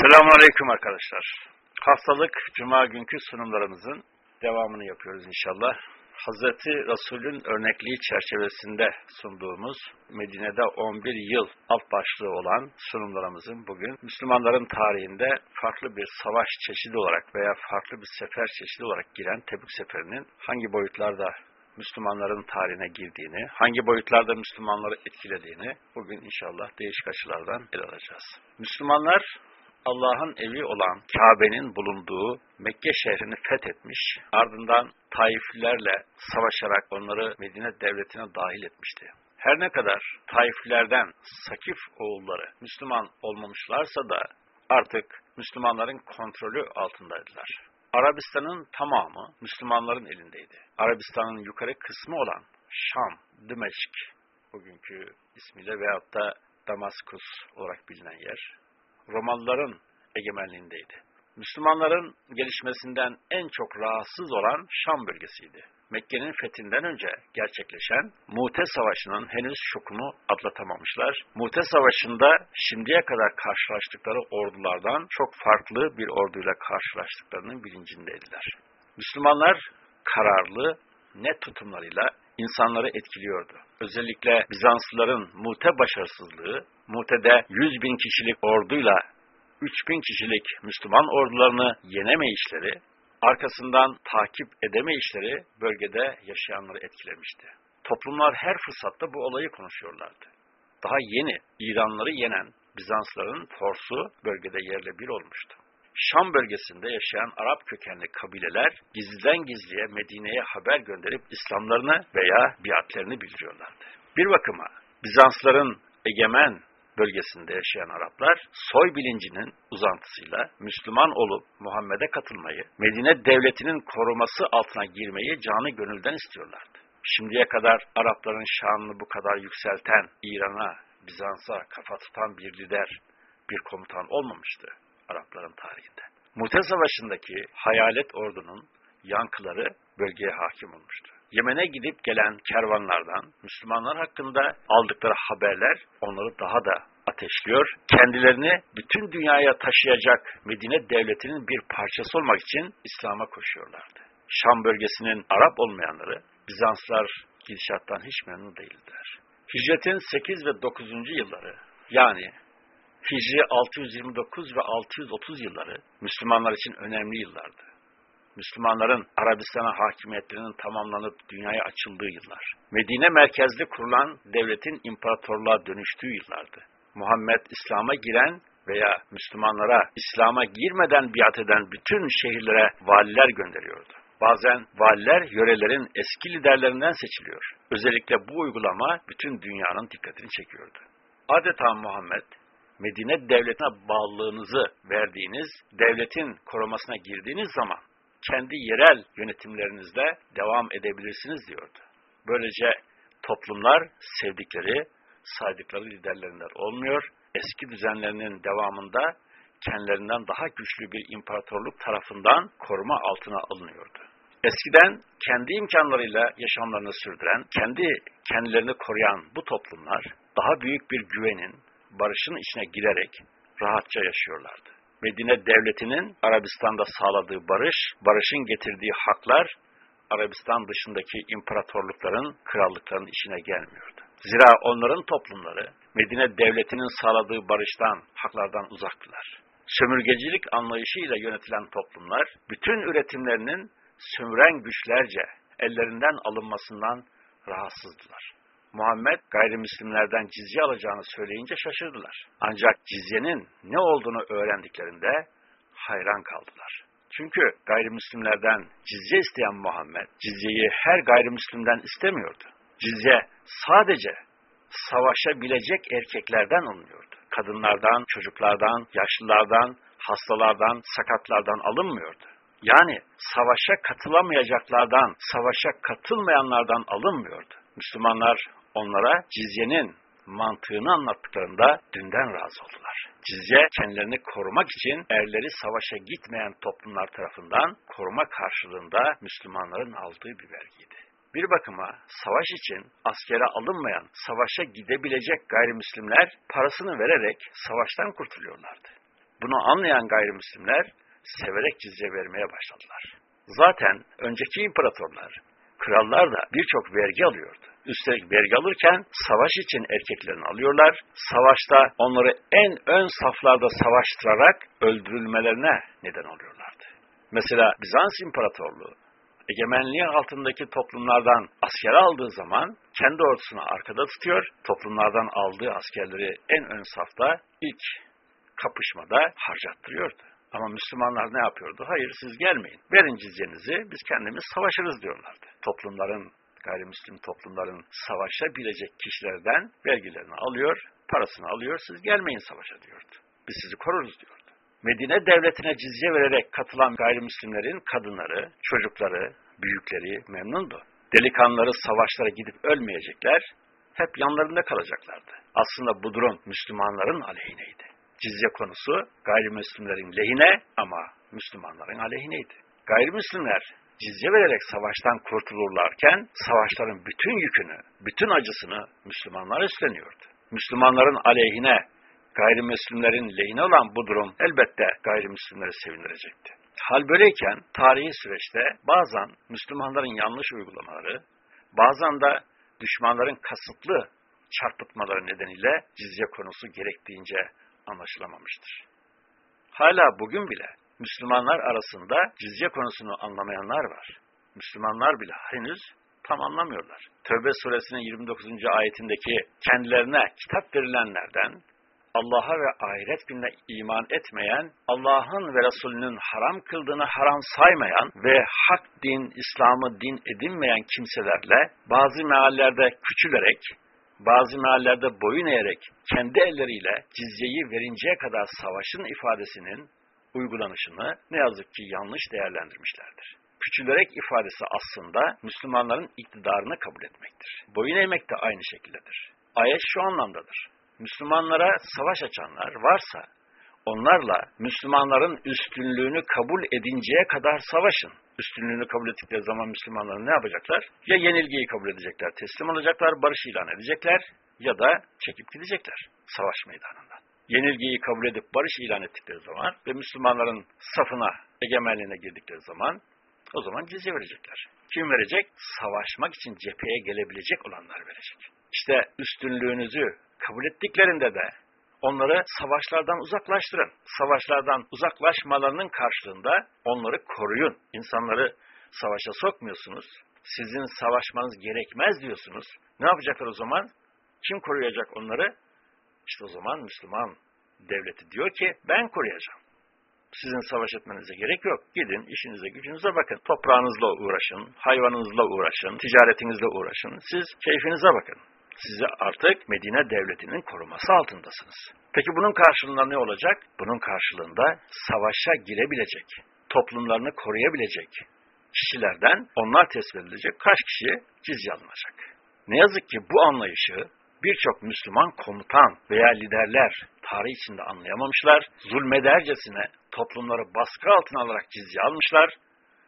Selamun Aleyküm arkadaşlar. Haftalık Cuma günkü sunumlarımızın devamını yapıyoruz inşallah. Hazreti Resul'ün örnekliği çerçevesinde sunduğumuz Medine'de 11 yıl alt başlığı olan sunumlarımızın bugün Müslümanların tarihinde farklı bir savaş çeşidi olarak veya farklı bir sefer çeşidi olarak giren Tebük Seferi'nin hangi boyutlarda Müslümanların tarihine girdiğini, hangi boyutlarda Müslümanları etkilediğini bugün inşallah değişik açılardan ele alacağız. Müslümanlar Allah'ın evi olan Kabe'nin bulunduğu Mekke şehrini fethetmiş, ardından Taiflilerle savaşarak onları Medine devletine dahil etmişti. Her ne kadar Taiflilerden Sakif oğulları Müslüman olmamışlarsa da artık Müslümanların kontrolü altındaydılar. Arabistan'ın tamamı Müslümanların elindeydi. Arabistan'ın yukarı kısmı olan Şam, Dimeşk, bugünkü ismiyle veyahut da Damaskus olarak bilinen yer, Romalıların egemenliğindeydi. Müslümanların gelişmesinden en çok rahatsız olan Şam bölgesiydi. Mekke'nin fethinden önce gerçekleşen Mute Savaşı'nın henüz şokunu atlatamamışlar. Mute Savaşı'nda şimdiye kadar karşılaştıkları ordulardan çok farklı bir orduyla karşılaştıklarının bilincindeydiler. Müslümanlar kararlı, net tutumlarıyla insanları etkiliyordu. Özellikle Bizanslıların Mute başarısızlığı, Mute'de 100 bin kişilik orduyla 3 bin kişilik Müslüman ordularını yenemeyişleri, arkasından takip edemeyişleri bölgede yaşayanları etkilemişti. Toplumlar her fırsatta bu olayı konuşuyorlardı. Daha yeni İranları yenen Bizansların forsu bölgede yerle bir olmuştu. Şam bölgesinde yaşayan Arap kökenli kabileler gizliden gizliye Medine'ye haber gönderip İslamlarını veya biatlerini bildiriyorlardı. Bir bakıma Bizansların egemen bölgesinde yaşayan Araplar soy bilincinin uzantısıyla Müslüman olup Muhammed'e katılmayı, Medine devletinin koruması altına girmeyi canı gönülden istiyorlardı. Şimdiye kadar Arapların şanını bu kadar yükselten İran'a, Bizans'a kafa tutan bir lider, bir komutan olmamıştı Arapların tarihinde. Mute Savaşı'ndaki hayalet ordunun yankıları bölgeye hakim olmuştu. Yemen'e gidip gelen kervanlardan Müslümanlar hakkında aldıkları haberler onları daha da ateşliyor. Kendilerini bütün dünyaya taşıyacak Medine devletinin bir parçası olmak için İslam'a koşuyorlardı. Şam bölgesinin Arap olmayanları Bizanslar gidişattan hiç memnun değildiler. Hicretin 8 ve 9. yılları yani Hicri 629 ve 630 yılları Müslümanlar için önemli yıllardı. Müslümanların Arabistan'a hakimiyetlerinin tamamlanıp dünyaya açıldığı yıllar. Medine merkezli kurulan devletin imparatorluğa dönüştüğü yıllardı. Muhammed İslam'a giren veya Müslümanlara İslam'a girmeden biat eden bütün şehirlere valiler gönderiyordu. Bazen valiler yörelerin eski liderlerinden seçiliyor. Özellikle bu uygulama bütün dünyanın dikkatini çekiyordu. Adeta Muhammed Medine devletine bağlılığınızı verdiğiniz, devletin korumasına girdiğiniz zaman kendi yerel yönetimlerinizle devam edebilirsiniz diyordu. Böylece toplumlar sevdikleri, saydıkları liderlerinden olmuyor, eski düzenlerinin devamında kendilerinden daha güçlü bir imparatorluk tarafından koruma altına alınıyordu. Eskiden kendi imkanlarıyla yaşamlarını sürdüren, kendi kendilerini koruyan bu toplumlar daha büyük bir güvenin, barışın içine girerek rahatça yaşıyorlardı. Medine devletinin Arabistan'da sağladığı barış, barışın getirdiği haklar Arabistan dışındaki imparatorlukların, krallıkların işine gelmiyordu. Zira onların toplumları Medine devletinin sağladığı barıştan, haklardan uzaktılar. Sömürgecilik anlayışıyla yönetilen toplumlar, bütün üretimlerinin sömüren güçlerce ellerinden alınmasından rahatsızdılar. Muhammed gayrimüslimlerden cizye alacağını söyleyince şaşırdılar. Ancak cizyenin ne olduğunu öğrendiklerinde hayran kaldılar. Çünkü gayrimüslimlerden cizye isteyen Muhammed, cizyeyi her gayrimüslimden istemiyordu. Cizye sadece savaşabilecek erkeklerden alınıyordu. Kadınlardan, çocuklardan, yaşlılardan, hastalardan, sakatlardan alınmıyordu. Yani savaşa katılamayacaklardan, savaşa katılmayanlardan alınmıyordu. Müslümanlar onlara cizyenin mantığını anlattıklarında dünden razı oldular. Cizye kendilerini korumak için erleri savaşa gitmeyen toplumlar tarafından koruma karşılığında Müslümanların aldığı bir vergiydi. Bir bakıma savaş için askere alınmayan, savaşa gidebilecek gayrimüslimler parasını vererek savaştan kurtuluyorlardı. Bunu anlayan gayrimüslimler severek cizye vermeye başladılar. Zaten önceki imparatorlar, krallar da birçok vergi alıyordu. Üstelik vergi alırken savaş için erkeklerini alıyorlar. Savaşta onları en ön saflarda savaştırarak öldürülmelerine neden oluyorlardı. Mesela Bizans İmparatorluğu egemenliği altındaki toplumlardan asker aldığı zaman kendi ordusunu arkada tutuyor, toplumlardan aldığı askerleri en ön safta ilk kapışmada harcattırıyordu. Ama Müslümanlar ne yapıyordu? Hayır siz gelmeyin. Verin cizyenizi biz kendimiz savaşırız diyorlardı. Toplumların, gayrimüslim toplumların savaşabilecek kişilerden vergilerini alıyor, parasını alıyor, siz gelmeyin savaşa diyordu. Biz sizi koruruz diyordu. Medine devletine cizye vererek katılan gayrimüslimlerin kadınları, çocukları, büyükleri memnundu. Delikanlıları savaşlara gidip ölmeyecekler, hep yanlarında kalacaklardı. Aslında bu durum Müslümanların aleyhineydi. Cizye konusu gayrimüslimlerin lehine ama Müslümanların aleyhineydi. Gayrimüslimler cizye vererek savaştan kurtulurlarken savaşların bütün yükünü, bütün acısını Müslümanlar üstleniyordu. Müslümanların aleyhine gayrimüslimlerin lehine olan bu durum elbette gayrimüslimleri sevindirecekti. Hal böyleyken tarihi süreçte bazen Müslümanların yanlış uygulamaları, bazen de düşmanların kasıtlı çarpıtmaları nedeniyle cizye konusu gerektiğince anlaşılamamıştır. Hala bugün bile Müslümanlar arasında cizye konusunu anlamayanlar var. Müslümanlar bile henüz tam anlamıyorlar. Tövbe suresinin 29. ayetindeki kendilerine kitap verilenlerden Allah'a ve ahiret gününe iman etmeyen, Allah'ın ve Resulünün haram kıldığını haram saymayan ve hak din, İslam'ı din edinmeyen kimselerle bazı meallerde küçülerek, bazı meallerde boyun eğerek kendi elleriyle cizyeyi verinceye kadar savaşın ifadesinin uygulanışını ne yazık ki yanlış değerlendirmişlerdir. Küçülerek ifadesi aslında Müslümanların iktidarını kabul etmektir. Boyun eğmek de aynı şekildedir. Ayet şu anlamdadır. Müslümanlara savaş açanlar varsa onlarla Müslümanların üstünlüğünü kabul edinceye kadar savaşın. Üstünlüğünü kabul ettikleri zaman Müslümanların ne yapacaklar? Ya yenilgiyi kabul edecekler, teslim olacaklar, barış ilan edecekler ya da çekip gidecekler savaş meydanından. Yenilgiyi kabul edip barış ilan ettikleri zaman ve Müslümanların safına, egemenliğine girdikleri zaman o zaman cizye verecekler. Kim verecek? Savaşmak için cepheye gelebilecek olanlar verecek. İşte üstünlüğünüzü kabul ettiklerinde de onları savaşlardan uzaklaştırın. Savaşlardan uzaklaşmalarının karşılığında onları koruyun. İnsanları savaşa sokmuyorsunuz. Sizin savaşmanız gerekmez diyorsunuz. Ne yapacaklar o zaman? Kim koruyacak onları? İşte o zaman Müslüman devleti diyor ki ben koruyacağım. Sizin savaş etmenize gerek yok. Gidin işinize gücünüze bakın. Toprağınızla uğraşın, hayvanınızla uğraşın, ticaretinizle uğraşın. Siz keyfinize bakın. Size artık Medine devletinin koruması altındasınız. Peki bunun karşılığında ne olacak? Bunun karşılığında savaşa girebilecek, toplumlarını koruyabilecek kişilerden onlar tespit edilecek kaç kişi cizye alınacak. Ne yazık ki bu anlayışı birçok Müslüman komutan veya liderler tarih içinde anlayamamışlar, zulmedercesine toplumları baskı altına alarak cizye almışlar,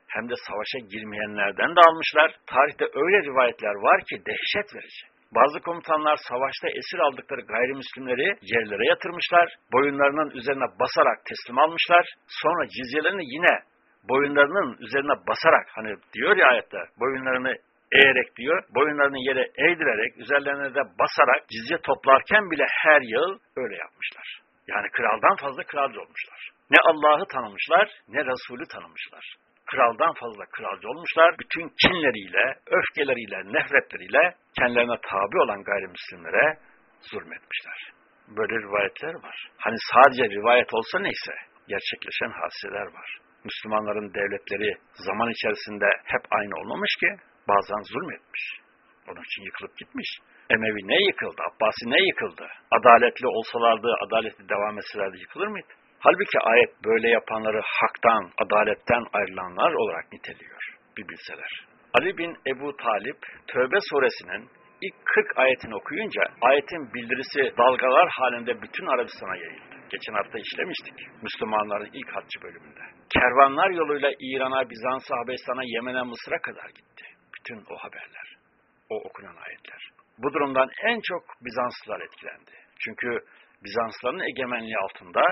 hem de savaşa girmeyenlerden de almışlar. Tarihte öyle rivayetler var ki dehşet verici. Bazı komutanlar savaşta esir aldıkları gayrimüslimleri yerlere yatırmışlar, boyunlarının üzerine basarak teslim almışlar, sonra cizyelerini yine boyunlarının üzerine basarak, hani diyor ya ayette, boyunlarını eğerek diyor, boyunlarını yere eğdirerek, üzerlerine de basarak cizye toplarken bile her yıl öyle yapmışlar. Yani kraldan fazla kralcı olmuşlar. Ne Allah'ı tanımışlar, ne Resulü tanımışlar. Kraldan fazla kralcı olmuşlar. Bütün kinleriyle, öfkeleriyle, nefretleriyle kendilerine tabi olan gayrimüslimlere zulmetmişler. Böyle rivayetler var. Hani sadece rivayet olsa neyse, gerçekleşen hadiseler var. Müslümanların devletleri zaman içerisinde hep aynı olmamış ki, bazen zulmetmiş. Onun için yıkılıp gitmiş. Emevi ne yıkıldı? Abbasi ne yıkıldı? Adaletli olsalardı, adaletli devam etselerdi yıkılır mıydı? Halbuki ayet böyle yapanları haktan, adaletten ayrılanlar olarak niteliyor. Bir bilseler. Ali bin Ebu Talip, Tövbe suresinin ilk 40 ayetini okuyunca ayetin bildirisi dalgalar halinde bütün Arabistan'a yayıldı. Geçen hafta işlemiştik. Müslümanların ilk haccı bölümünde. Kervanlar yoluyla İran'a, Bizans'a, Habeşistan'a, Yemen'e, Mısır'a kadar gitti. Bütün o haberler. O okunan ayetler. Bu durumdan en çok Bizanslılar etkilendi. Çünkü Bizansların egemenliği altında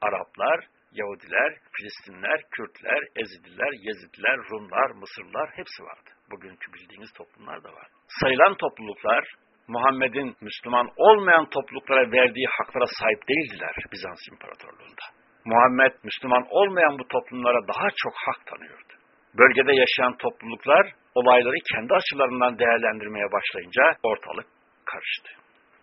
Araplar, Yahudiler, Filistinler, Kürtler, Ezidiler, Yezidiler, Rumlar, Mısırlar hepsi vardı. Bugünkü bildiğiniz toplumlar da var. Sayılan topluluklar Muhammed'in Müslüman olmayan topluluklara verdiği haklara sahip değildiler Bizans İmparatorluğu'nda. Muhammed Müslüman olmayan bu toplumlara daha çok hak tanıyordu. Bölgede yaşayan topluluklar olayları kendi açılarından değerlendirmeye başlayınca ortalık karıştı.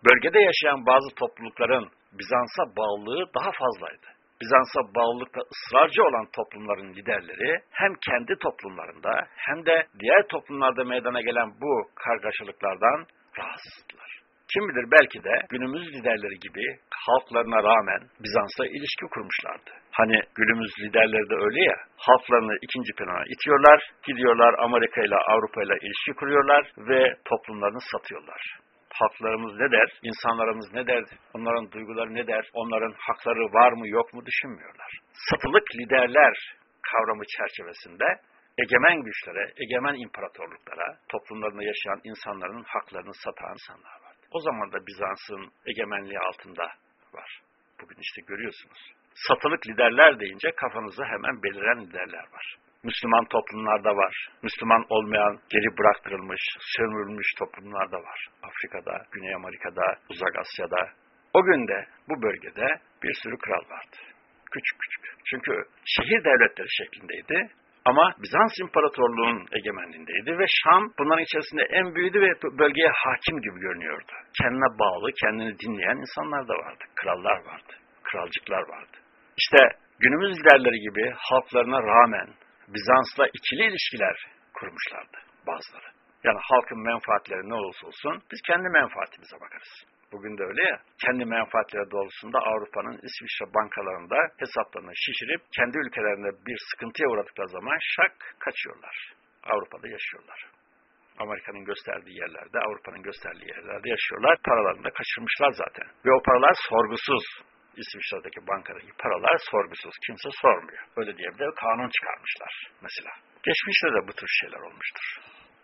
Bölgede yaşayan bazı toplulukların Bizans'a bağlılığı daha fazlaydı. Bizans'a bağlılıkta ısrarcı olan toplumların liderleri hem kendi toplumlarında hem de diğer toplumlarda meydana gelen bu kargaşalıklardan rahatsızdılar. Kim bilir belki de günümüz liderleri gibi halklarına rağmen Bizans'la ilişki kurmuşlardı. Hani günümüz liderleri de öyle ya, halklarını ikinci plana itiyorlar, gidiyorlar Amerika ile Avrupa ile ilişki kuruyorlar ve toplumlarını satıyorlar. Halklarımız ne der, insanlarımız ne der, onların duyguları ne der, onların hakları var mı yok mu düşünmüyorlar. Satılık liderler kavramı çerçevesinde egemen güçlere, egemen imparatorluklara, toplumlarında yaşayan insanların haklarını satan insanlar var. O zaman da Bizans'ın egemenliği altında var. Bugün işte görüyorsunuz. Satılık liderler deyince kafanızda hemen beliren liderler var. Müslüman toplumlarda var. Müslüman olmayan, geri bıraktırılmış, sömürülmüş toplumlarda var. Afrika'da, Güney Amerika'da, Uzak Asya'da. O günde bu bölgede bir sürü kral vardı. Küçük küçük. Çünkü şehir devletleri şeklindeydi. Ama Bizans İmparatorluğu'nun egemenliğindeydi ve Şam bunların içerisinde en büyüdü ve bölgeye hakim gibi görünüyordu. Kendine bağlı, kendini dinleyen insanlar da vardı. Krallar vardı, kralcıklar vardı. İşte günümüz liderleri gibi halklarına rağmen Bizans'la ikili ilişkiler kurmuşlardı bazıları. Yani halkın menfaatleri ne olursa olsun biz kendi menfaatimize bakarız. Bugün de öyle ya, kendi menfaatleri doğrultusunda Avrupa'nın İsviçre bankalarında hesaplarını şişirip kendi ülkelerinde bir sıkıntıya uğradıkları zaman şak kaçıyorlar. Avrupa'da yaşıyorlar. Amerika'nın gösterdiği yerlerde, Avrupa'nın gösterdiği yerlerde yaşıyorlar. Paralarını da kaçırmışlar zaten. Ve o paralar sorgusuz. İsviçre'deki bankadaki paralar sorgusuz. Kimse sormuyor. Öyle diye bir de kanun çıkarmışlar mesela. Geçmişte de bu tür şeyler olmuştur.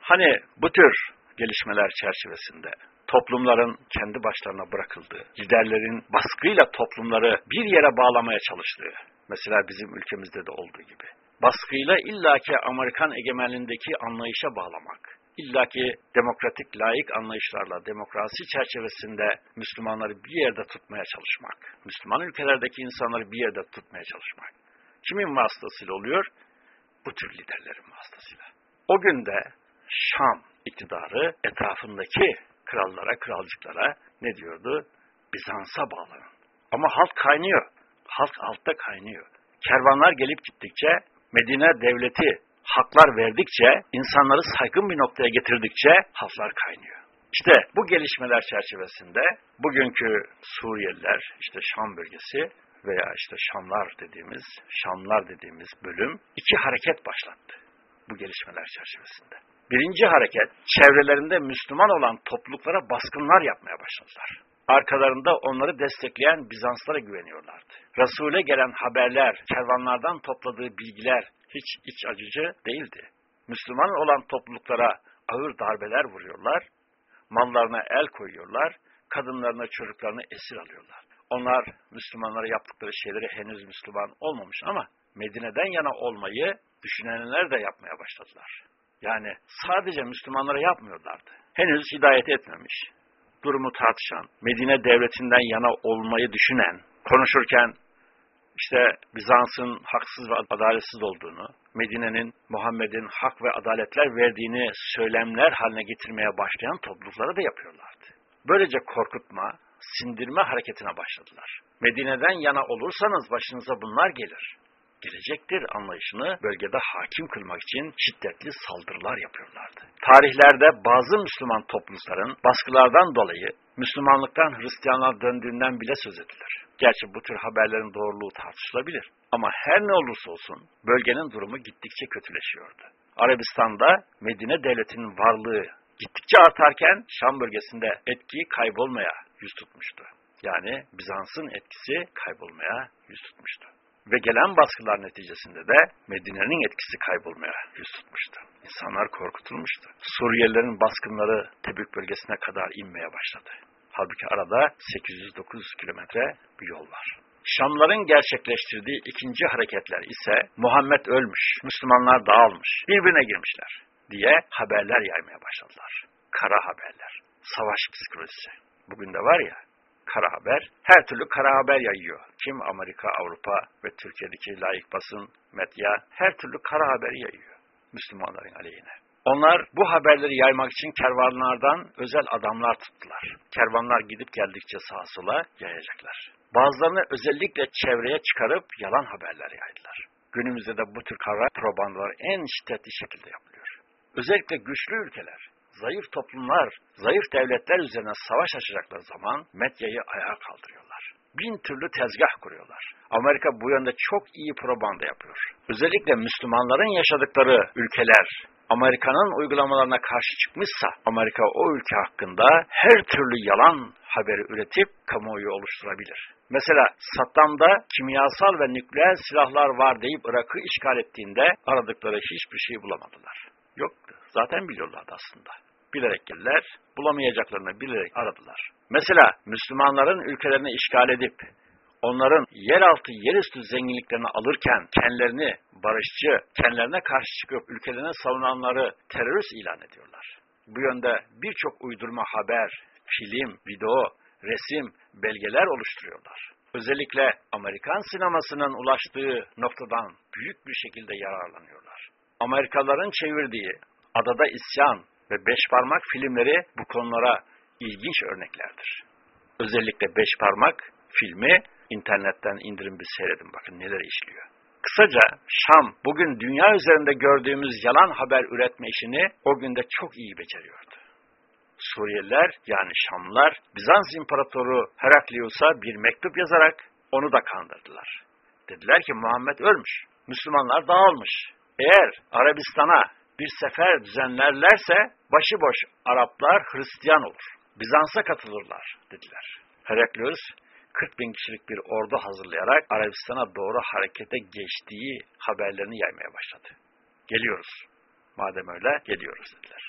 Hani bu tür gelişmeler çerçevesinde toplumların kendi başlarına bırakıldığı, liderlerin baskıyla toplumları bir yere bağlamaya çalıştığı, mesela bizim ülkemizde de olduğu gibi, baskıyla illaki Amerikan egemenliğindeki anlayışa bağlamak, illaki demokratik, layık anlayışlarla, demokrasi çerçevesinde Müslümanları bir yerde tutmaya çalışmak, Müslüman ülkelerdeki insanları bir yerde tutmaya çalışmak. Kimin vasıtasıyla oluyor? Bu tür liderlerin vasıtasıyla. O günde Şam iktidarı etrafındaki krallara, kralcıklara ne diyordu? Bizans'a bağlanın. Ama halk kaynıyor. Halk altta kaynıyor. Kervanlar gelip gittikçe Medine devleti haklar verdikçe, insanları saygın bir noktaya getirdikçe halklar kaynıyor. İşte bu gelişmeler çerçevesinde bugünkü Suriyeliler, işte Şam bölgesi veya işte Şamlar dediğimiz, Şamlar dediğimiz bölüm iki hareket başlattı bu gelişmeler çerçevesinde. Birinci hareket, çevrelerinde Müslüman olan topluluklara baskınlar yapmaya başladılar. Arkalarında onları destekleyen Bizanslara güveniyorlardı. Resul'e gelen haberler, kervanlardan topladığı bilgiler hiç iç acıcı değildi. Müslüman olan topluluklara ağır darbeler vuruyorlar, mallarına el koyuyorlar, kadınlarına çocuklarını esir alıyorlar. Onlar Müslümanlara yaptıkları şeyleri henüz Müslüman olmamış ama Medine'den yana olmayı düşünenler de yapmaya başladılar. Yani sadece Müslümanlara yapmıyorlardı. Henüz hidayet etmemiş, durumu tartışan, Medine devletinden yana olmayı düşünen, konuşurken işte Bizans'ın haksız ve adaletsiz olduğunu, Medine'nin Muhammed'in hak ve adaletler verdiğini söylemler haline getirmeye başlayan topluluklara da yapıyorlardı. Böylece korkutma, sindirme hareketine başladılar. Medine'den yana olursanız başınıza bunlar gelir gelecektir anlayışını bölgede hakim kılmak için şiddetli saldırılar yapıyorlardı. Tarihlerde bazı Müslüman toplumların baskılardan dolayı Müslümanlıktan Hristiyanlığa döndüğünden bile söz edilir. Gerçi bu tür haberlerin doğruluğu tartışılabilir. Ama her ne olursa olsun bölgenin durumu gittikçe kötüleşiyordu. Arabistan'da Medine devletinin varlığı gittikçe artarken Şam bölgesinde etki kaybolmaya yüz tutmuştu. Yani Bizans'ın etkisi kaybolmaya yüz tutmuştu. Ve gelen baskılar neticesinde de Medine'nin etkisi kaybolmaya yüz tutmuştu. İnsanlar korkutulmuştu. Suriyelilerin baskınları Tebük bölgesine kadar inmeye başladı. Halbuki arada 809 kilometre bir yol var. Şamların gerçekleştirdiği ikinci hareketler ise Muhammed ölmüş, Müslümanlar dağılmış, birbirine girmişler diye haberler yaymaya başladılar. Kara haberler, savaş psikolojisi. Bugün de var ya, kara haber, her türlü kara haber yayıyor. Kim Amerika, Avrupa ve Türkiye'deki layık basın, medya her türlü kara haberi yayıyor Müslümanların aleyhine. Onlar bu haberleri yaymak için kervanlardan özel adamlar tuttular. Kervanlar gidip geldikçe sağa sola yayacaklar. Bazılarını özellikle çevreye çıkarıp yalan haberler yaydılar. Günümüzde de bu tür kara propagandalar en şiddetli şekilde yapılıyor. Özellikle güçlü ülkeler, zayıf toplumlar, zayıf devletler üzerine savaş açacakları zaman medyayı ayağa kaldırıyorlar. Bin türlü tezgah kuruyorlar. Amerika bu yönde çok iyi propaganda yapıyor. Özellikle Müslümanların yaşadıkları ülkeler, Amerika'nın uygulamalarına karşı çıkmışsa Amerika o ülke hakkında her türlü yalan haberi üretip kamuoyu oluşturabilir. Mesela Saddam'da kimyasal ve nükleer silahlar var deyip Irak'ı işgal ettiğinde aradıkları hiçbir şey bulamadılar. Yoktu. Zaten biliyorlardı aslında. Bilerek geldiler, bulamayacaklarını bilerek aradılar. Mesela Müslümanların ülkelerini işgal edip onların yeraltı, yerüstü zenginliklerini alırken kendilerini barışçı, kendilerine karşı çıkıp ülkelerine savunanları terörist ilan ediyorlar. Bu yönde birçok uydurma haber, film, video, resim, belgeler oluşturuyorlar. Özellikle Amerikan sinemasının ulaştığı noktadan büyük bir şekilde yararlanıyorlar. Amerikalıların çevirdiği Adada İsyan ve Beş Parmak filmleri bu konulara ilginç örneklerdir. Özellikle Beş Parmak filmi internetten indirin bir seyredin bakın neler işliyor. Kısaca Şam bugün dünya üzerinde gördüğümüz yalan haber üretme işini o günde çok iyi beceriyordu. Suriyeliler yani Şamlılar Bizans İmparatoru Heraklius'a bir mektup yazarak onu da kandırdılar. Dediler ki Muhammed ölmüş, Müslümanlar dağılmış. Eğer Arabistan'a bir sefer düzenlerlerse başıboş Araplar Hristiyan olur. Bizans'a katılırlar dediler. Heraklius 40 bin kişilik bir ordu hazırlayarak Arabistan'a doğru harekete geçtiği haberlerini yaymaya başladı. Geliyoruz. Madem öyle geliyoruz dediler.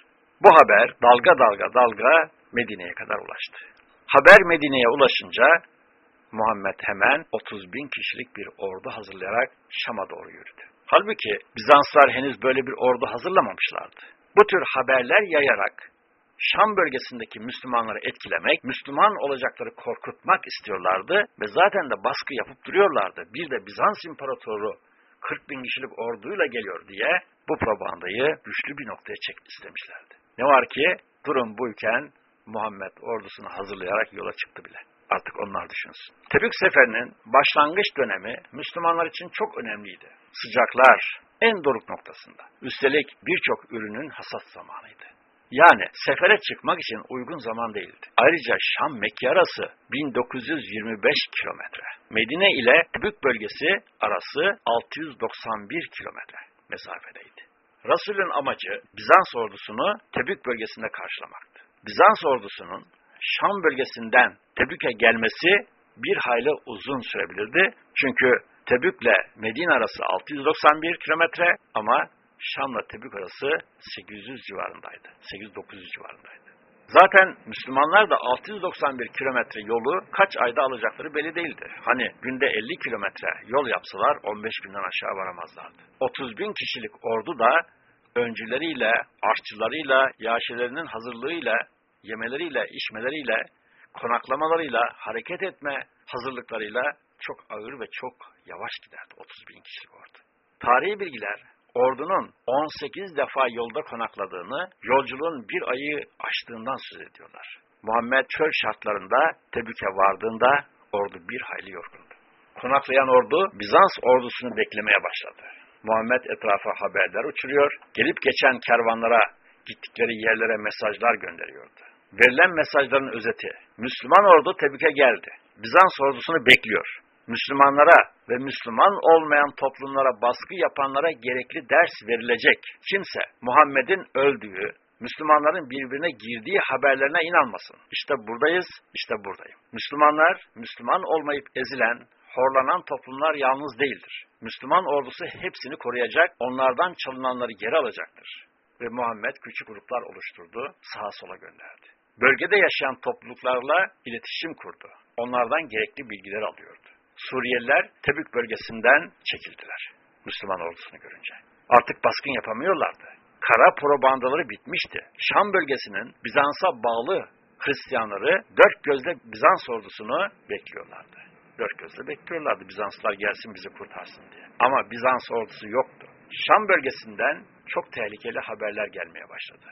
Bu haber dalga dalga dalga Medine'ye kadar ulaştı. Haber Medine'ye ulaşınca Muhammed hemen 30 bin kişilik bir ordu hazırlayarak Şam'a doğru yürüdü. Halbuki Bizanslar henüz böyle bir ordu hazırlamamışlardı. Bu tür haberler yayarak Şam bölgesindeki Müslümanları etkilemek, Müslüman olacakları korkutmak istiyorlardı ve zaten de baskı yapıp duruyorlardı. Bir de Bizans İmparatoru 40 bin kişilik orduyla geliyor diye bu propagandayı güçlü bir noktaya çek istemişlerdi. Ne var ki durum buyken Muhammed ordusunu hazırlayarak yola çıktı bile. Artık onlar düşünsün. Tebük seferinin başlangıç dönemi Müslümanlar için çok önemliydi. Sıcaklar en doruk noktasında. Üstelik birçok ürünün hasat zamanıydı. Yani sefere çıkmak için uygun zaman değildi. Ayrıca Şam-Mekke arası 1925 kilometre. Medine ile Tebük bölgesi arası 691 kilometre mesafedeydi. Resulün amacı Bizans ordusunu Tebük bölgesinde karşılamaktı. Bizans ordusunun Şam bölgesinden Tebük'e gelmesi bir hayli uzun sürebilirdi. Çünkü Tebük'le Medine arası 691 kilometre ama Şam'la Tebük arası 800 civarındaydı. 800-900 civarındaydı. Zaten Müslümanlar da 691 kilometre yolu kaç ayda alacakları belli değildi. Hani günde 50 kilometre yol yapsalar 15 binden aşağı varamazlardı. 30 bin kişilik ordu da öncüleriyle, aşçılarıyla, yaşelerinin hazırlığıyla, yemeleriyle, içmeleriyle, konaklamalarıyla, hareket etme hazırlıklarıyla çok ağır ve çok yavaş giderdi 30 bin kişilik ordu. Tarihi bilgiler ordunun 18 defa yolda konakladığını, yolculuğun bir ayı aştığından söz ediyorlar. Muhammed çöl şartlarında Tebük'e vardığında ordu bir hayli yorgundu. Konaklayan ordu Bizans ordusunu beklemeye başladı. Muhammed etrafa haberler uçuruyor, gelip geçen kervanlara gittikleri yerlere mesajlar gönderiyordu. Verilen mesajların özeti, Müslüman ordu Tebük'e geldi. Bizans ordusunu bekliyor. Müslümanlara ve Müslüman olmayan toplumlara baskı yapanlara gerekli ders verilecek. Kimse Muhammed'in öldüğü, Müslümanların birbirine girdiği haberlerine inanmasın. İşte buradayız, işte buradayım. Müslümanlar, Müslüman olmayıp ezilen, horlanan toplumlar yalnız değildir. Müslüman ordusu hepsini koruyacak, onlardan çalınanları geri alacaktır. Ve Muhammed küçük gruplar oluşturdu, sağa sola gönderdi. Bölgede yaşayan topluluklarla iletişim kurdu. Onlardan gerekli bilgiler alıyordu. Suriyeliler Tebük bölgesinden çekildiler. Müslüman ordusunu görünce. Artık baskın yapamıyorlardı. Kara propagandaları bitmişti. Şam bölgesinin Bizans'a bağlı Hristiyanları dört gözle Bizans ordusunu bekliyorlardı. Dört gözle bekliyorlardı Bizanslılar gelsin bizi kurtarsın diye. Ama Bizans ordusu yoktu. Şam bölgesinden çok tehlikeli haberler gelmeye başladı.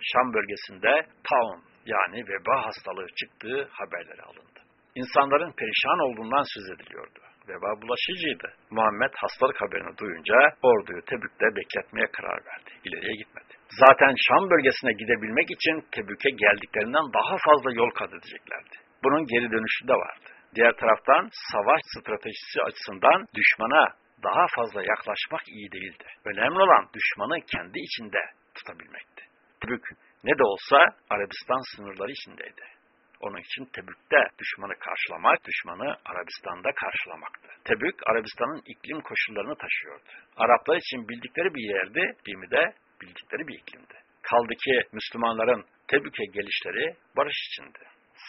Şam bölgesinde taun yani veba hastalığı çıktığı haberleri alındı. İnsanların perişan olduğundan söz ediliyordu. Veba bulaşıcıydı. Muhammed hastalık haberini duyunca orduyu Tebük'te bekletmeye karar verdi. İleriye gitmedi. Zaten Şam bölgesine gidebilmek için Tebük'e geldiklerinden daha fazla yol kat edeceklerdi. Bunun geri dönüşü de vardı. Diğer taraftan savaş stratejisi açısından düşmana daha fazla yaklaşmak iyi değildi. Önemli olan düşmanı kendi içinde tutabilmekti. Tebük ne de olsa Arabistan sınırları içindeydi. Onun için Tebük'te düşmanı karşılamak, düşmanı Arabistan'da karşılamaktı. Tebük, Arabistan'ın iklim koşullarını taşıyordu. Araplar için bildikleri bir yerdi, değil de bildikleri bir iklimdi. Kaldı ki Müslümanların Tebük'e gelişleri barış içindi.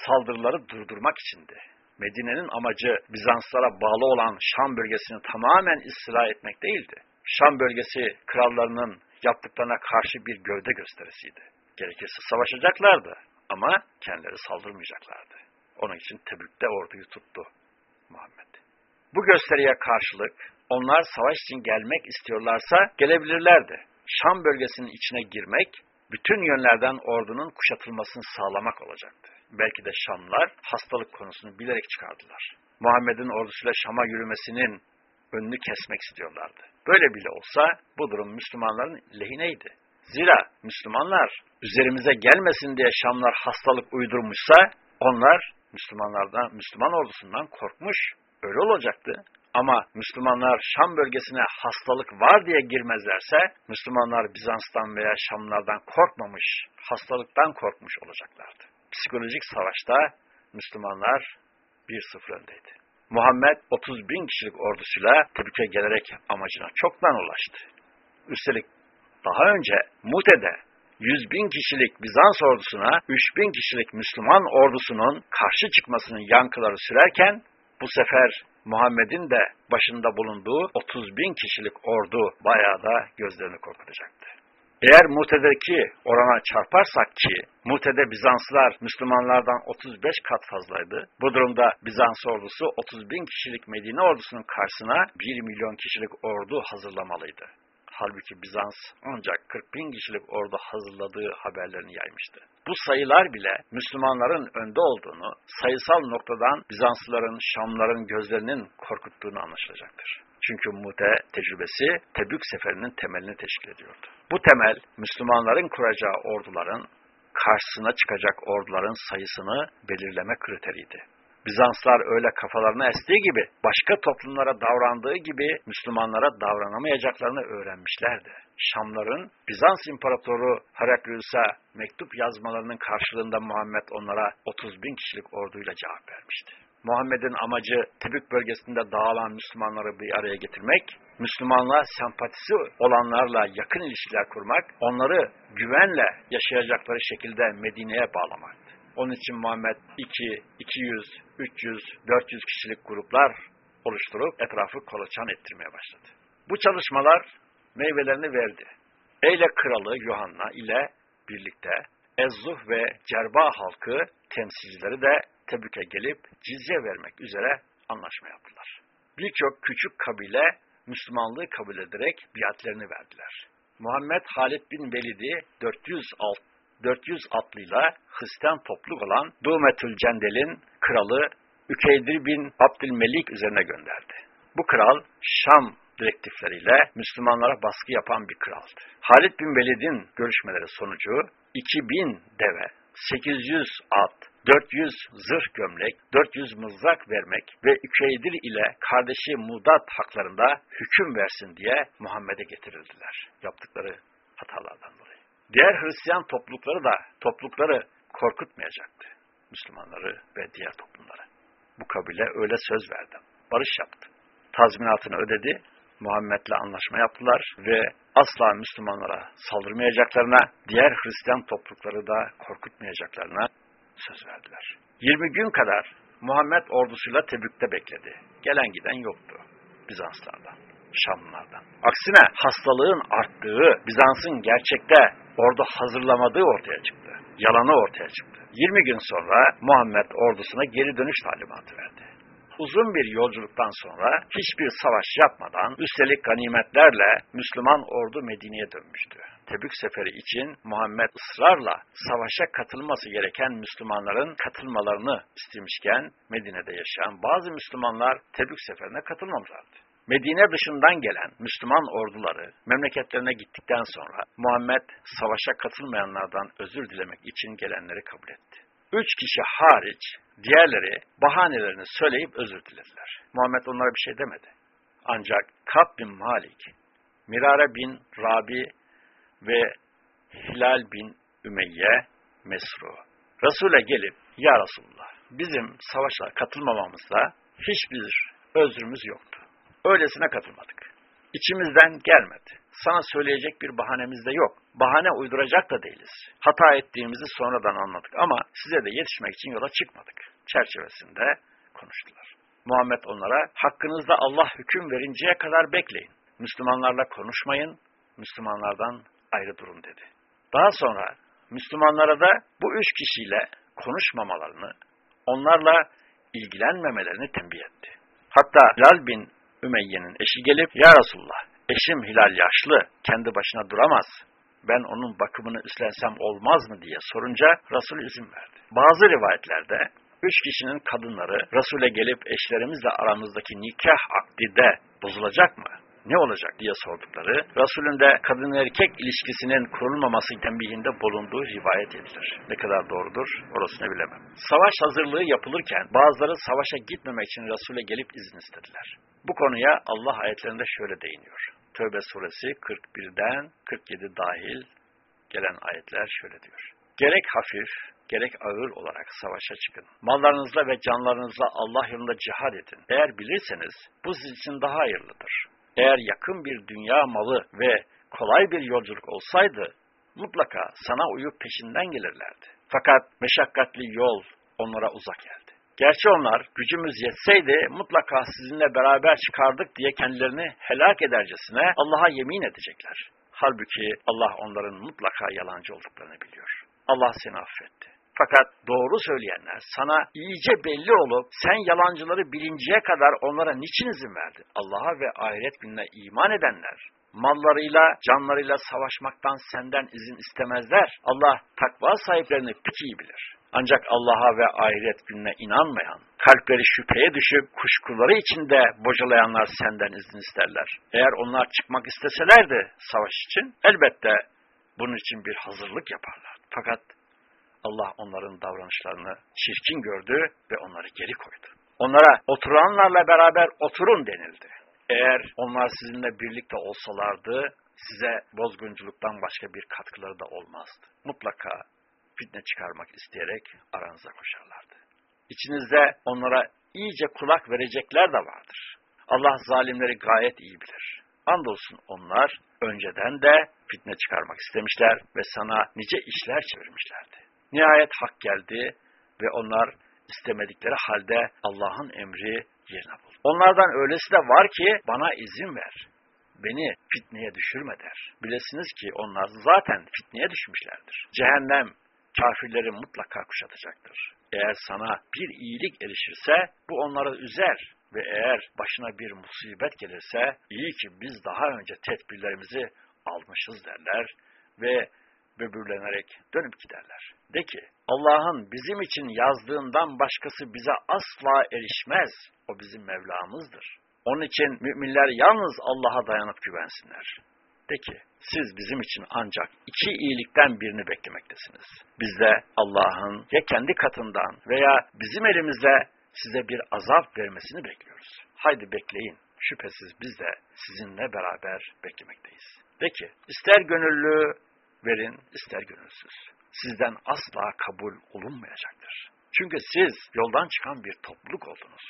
Saldırıları durdurmak içindi. Medine'nin amacı Bizanslara bağlı olan Şam bölgesini tamamen istila etmek değildi. Şam bölgesi krallarının yaptıklarına karşı bir gövde gösterisiydi. Gerekirse savaşacaklardı ama kendileri saldırmayacaklardı. Onun için Tebük'te orduyu tuttu Muhammed. Bu gösteriye karşılık onlar savaş için gelmek istiyorlarsa gelebilirlerdi. Şam bölgesinin içine girmek, bütün yönlerden ordunun kuşatılmasını sağlamak olacaktı. Belki de Şamlar hastalık konusunu bilerek çıkardılar. Muhammed'in ordusuyla Şam'a yürümesinin önünü kesmek istiyorlardı. Böyle bile olsa bu durum Müslümanların lehineydi. Zira Müslümanlar üzerimize gelmesin diye Şamlar hastalık uydurmuşsa onlar Müslümanlardan, Müslüman ordusundan korkmuş. Öyle olacaktı. Ama Müslümanlar Şam bölgesine hastalık var diye girmezlerse Müslümanlar Bizans'tan veya Şamlardan korkmamış, hastalıktan korkmuş olacaklardı. Psikolojik savaşta Müslümanlar 1-0 öndeydi. Muhammed 30 bin kişilik ordusuyla Tebük'e gelerek amacına çoktan ulaştı. Üstelik daha önce Mute'de 100 bin kişilik Bizans ordusuna 3 bin kişilik Müslüman ordusunun karşı çıkmasının yankıları sürerken bu sefer Muhammed'in de başında bulunduğu 30 bin kişilik ordu bayağı da gözlerini korkutacaktı. Eğer Mute'deki orana çarparsak ki Mute'de Bizanslılar Müslümanlardan 35 kat fazlaydı. Bu durumda Bizans ordusu 30 bin kişilik Medine ordusunun karşısına 1 milyon kişilik ordu hazırlamalıydı. Halbuki Bizans ancak 40 bin kişilik ordu hazırladığı haberlerini yaymıştı. Bu sayılar bile Müslümanların önde olduğunu, sayısal noktadan Bizanslıların, Şamların gözlerinin korkuttuğunu anlaşılacaktır. Çünkü Mute tecrübesi Tebük seferinin temelini teşkil ediyordu. Bu temel Müslümanların kuracağı orduların karşısına çıkacak orduların sayısını belirleme kriteriydi. Bizanslar öyle kafalarına estiği gibi başka toplumlara davrandığı gibi Müslümanlara davranamayacaklarını öğrenmişlerdi. Şamların Bizans İmparatoru Heraklius'a mektup yazmalarının karşılığında Muhammed onlara 30 bin kişilik orduyla cevap vermişti. Muhammed'in amacı Tebük bölgesinde dağılan Müslümanları bir araya getirmek, Müslümanlığa sempatisi olanlarla yakın ilişkiler kurmak, onları güvenle yaşayacakları şekilde Medine'ye bağlamak. Onun için Muhammed 2, 200, 300, 400 kişilik gruplar oluşturup etrafı kolaçan ettirmeye başladı. Bu çalışmalar meyvelerini verdi. Eyle kralı Yuhanna ile birlikte Ezzuh ve Cerba halkı temsilcileri de Tebük'e gelip cizye vermek üzere anlaşma yaptılar. Birçok küçük kabile Müslümanlığı kabul ederek biatlerini verdiler. Muhammed Halid bin Velid'i 406 400 atlıyla Hristiyan topluluk olan Dumetül Cendel'in kralı Ükeydir bin Abdülmelik üzerine gönderdi. Bu kral Şam direktifleriyle Müslümanlara baskı yapan bir kraldı. Halid bin Velid'in görüşmeleri sonucu 2000 deve, 800 at, 400 zırh gömlek, 400 mızrak vermek ve Ükeydir ile kardeşi Mudat haklarında hüküm versin diye Muhammed'e getirildiler. Yaptıkları hatalardan dolayı. Diğer Hristiyan toplulukları da toplulukları korkutmayacaktı. Müslümanları ve diğer toplumları. Bu kabile öyle söz verdi. Barış yaptı. Tazminatını ödedi. Muhammed'le anlaşma yaptılar ve asla Müslümanlara saldırmayacaklarına, diğer Hristiyan toplulukları da korkutmayacaklarına söz verdiler. 20 gün kadar Muhammed ordusuyla Tebük'te bekledi. gelen giden yoktu Bizanslardan, Şamlılardan. Aksine hastalığın arttığı, Bizans'ın gerçekte ordu hazırlamadığı ortaya çıktı. Yalanı ortaya çıktı. 20 gün sonra Muhammed ordusuna geri dönüş talimatı verdi uzun bir yolculuktan sonra hiçbir savaş yapmadan üstelik ganimetlerle Müslüman ordu Medine'ye dönmüştü. Tebük seferi için Muhammed ısrarla savaşa katılması gereken Müslümanların katılmalarını istemişken Medine'de yaşayan bazı Müslümanlar Tebük seferine katılmamışlardı. Medine dışından gelen Müslüman orduları memleketlerine gittikten sonra Muhammed savaşa katılmayanlardan özür dilemek için gelenleri kabul etti. Üç kişi hariç diğerleri bahanelerini söyleyip özür dilediler. Muhammed onlara bir şey demedi. Ancak Kab bin Malik, Mirare bin Rabi ve Hilal bin Ümeyye Mesru. Resul'e gelip, Ya Resulullah, bizim savaşa katılmamamızda hiçbir özrümüz yoktu. Öylesine katılmadık. İçimizden gelmedi. Sana söyleyecek bir bahanemiz de yok. Bahane uyduracak da değiliz. Hata ettiğimizi sonradan anladık ama size de yetişmek için yola çıkmadık. Çerçevesinde konuştular. Muhammed onlara hakkınızda Allah hüküm verinceye kadar bekleyin. Müslümanlarla konuşmayın, Müslümanlardan ayrı durun dedi. Daha sonra Müslümanlara da bu üç kişiyle konuşmamalarını, onlarla ilgilenmemelerini tembih etti. Hatta Lal bin Ümeyye'nin eşi gelip, Ya Resulullah, eşim Hilal yaşlı, kendi başına duramaz. Ben onun bakımını üstlensem olmaz mı diye sorunca Resul izin verdi. Bazı rivayetlerde üç kişinin kadınları Resul'e gelip eşlerimizle aramızdaki nikah akdide bozulacak mı? Ne olacak diye sordukları, Resulün de kadın erkek ilişkisinin kurulmaması tembihinde bulunduğu rivayet edilir. Ne kadar doğrudur orasını bilemem. Savaş hazırlığı yapılırken bazıları savaşa gitmemek için Resul'e gelip izin istediler. Bu konuya Allah ayetlerinde şöyle değiniyor. Tövbe suresi 41'den 47 dahil gelen ayetler şöyle diyor. Gerek hafif, gerek ağır olarak savaşa çıkın. Mallarınızla ve canlarınızla Allah yolunda cihad edin. Eğer bilirseniz bu sizin için daha hayırlıdır. Eğer yakın bir dünya malı ve kolay bir yolculuk olsaydı mutlaka sana uyup peşinden gelirlerdi. Fakat meşakkatli yol onlara uzak geldi. Gerçi onlar gücümüz yetseydi mutlaka sizinle beraber çıkardık diye kendilerini helak edercesine Allah'a yemin edecekler. Halbuki Allah onların mutlaka yalancı olduklarını biliyor. Allah seni affetti. Fakat doğru söyleyenler sana iyice belli olup sen yalancıları bilinceye kadar onlara niçin izin verdin? Allah'a ve ahiret gününe iman edenler mallarıyla, canlarıyla savaşmaktan senden izin istemezler. Allah takva sahiplerini pek iyi bilir. Ancak Allah'a ve ahiret gününe inanmayan, kalpleri şüpheye düşüp kuşkuları içinde bocalayanlar senden izin isterler. Eğer onlar çıkmak isteselerdi savaş için elbette bunun için bir hazırlık yaparlar. Fakat Allah onların davranışlarını çirkin gördü ve onları geri koydu. Onlara oturanlarla beraber oturun denildi. Eğer onlar sizinle birlikte olsalardı size bozgunculuktan başka bir katkıları da olmazdı. Mutlaka fitne çıkarmak isteyerek aranıza koşarlardı. İçinizde onlara iyice kulak verecekler de vardır. Allah zalimleri gayet iyi bilir. Andolsun onlar önceden de fitne çıkarmak istemişler ve sana nice işler çevirmişlerdi. Nihayet hak geldi ve onlar istemedikleri halde Allah'ın emri yerine buldu. Onlardan öylesi de var ki bana izin ver. Beni fitneye düşürme der. Bilesiniz ki onlar zaten fitneye düşmüşlerdir. Cehennem kafirleri mutlaka kuşatacaktır. Eğer sana bir iyilik erişirse bu onları üzer ve eğer başına bir musibet gelirse iyi ki biz daha önce tedbirlerimizi almışız derler ve böbürlenerek dönüp giderler. De ki, Allah'ın bizim için yazdığından başkası bize asla erişmez. O bizim Mevlamızdır. Onun için müminler yalnız Allah'a dayanıp güvensinler. De ki, siz bizim için ancak iki iyilikten birini beklemektesiniz. Biz de Allah'ın ya kendi katından veya bizim elimizde size bir azap vermesini bekliyoruz. Haydi bekleyin. Şüphesiz biz de sizinle beraber beklemekteyiz. De ki, ister gönüllü verin, ister gönülsüz. Sizden asla kabul olunmayacaktır. Çünkü siz yoldan çıkan bir topluluk oldunuz.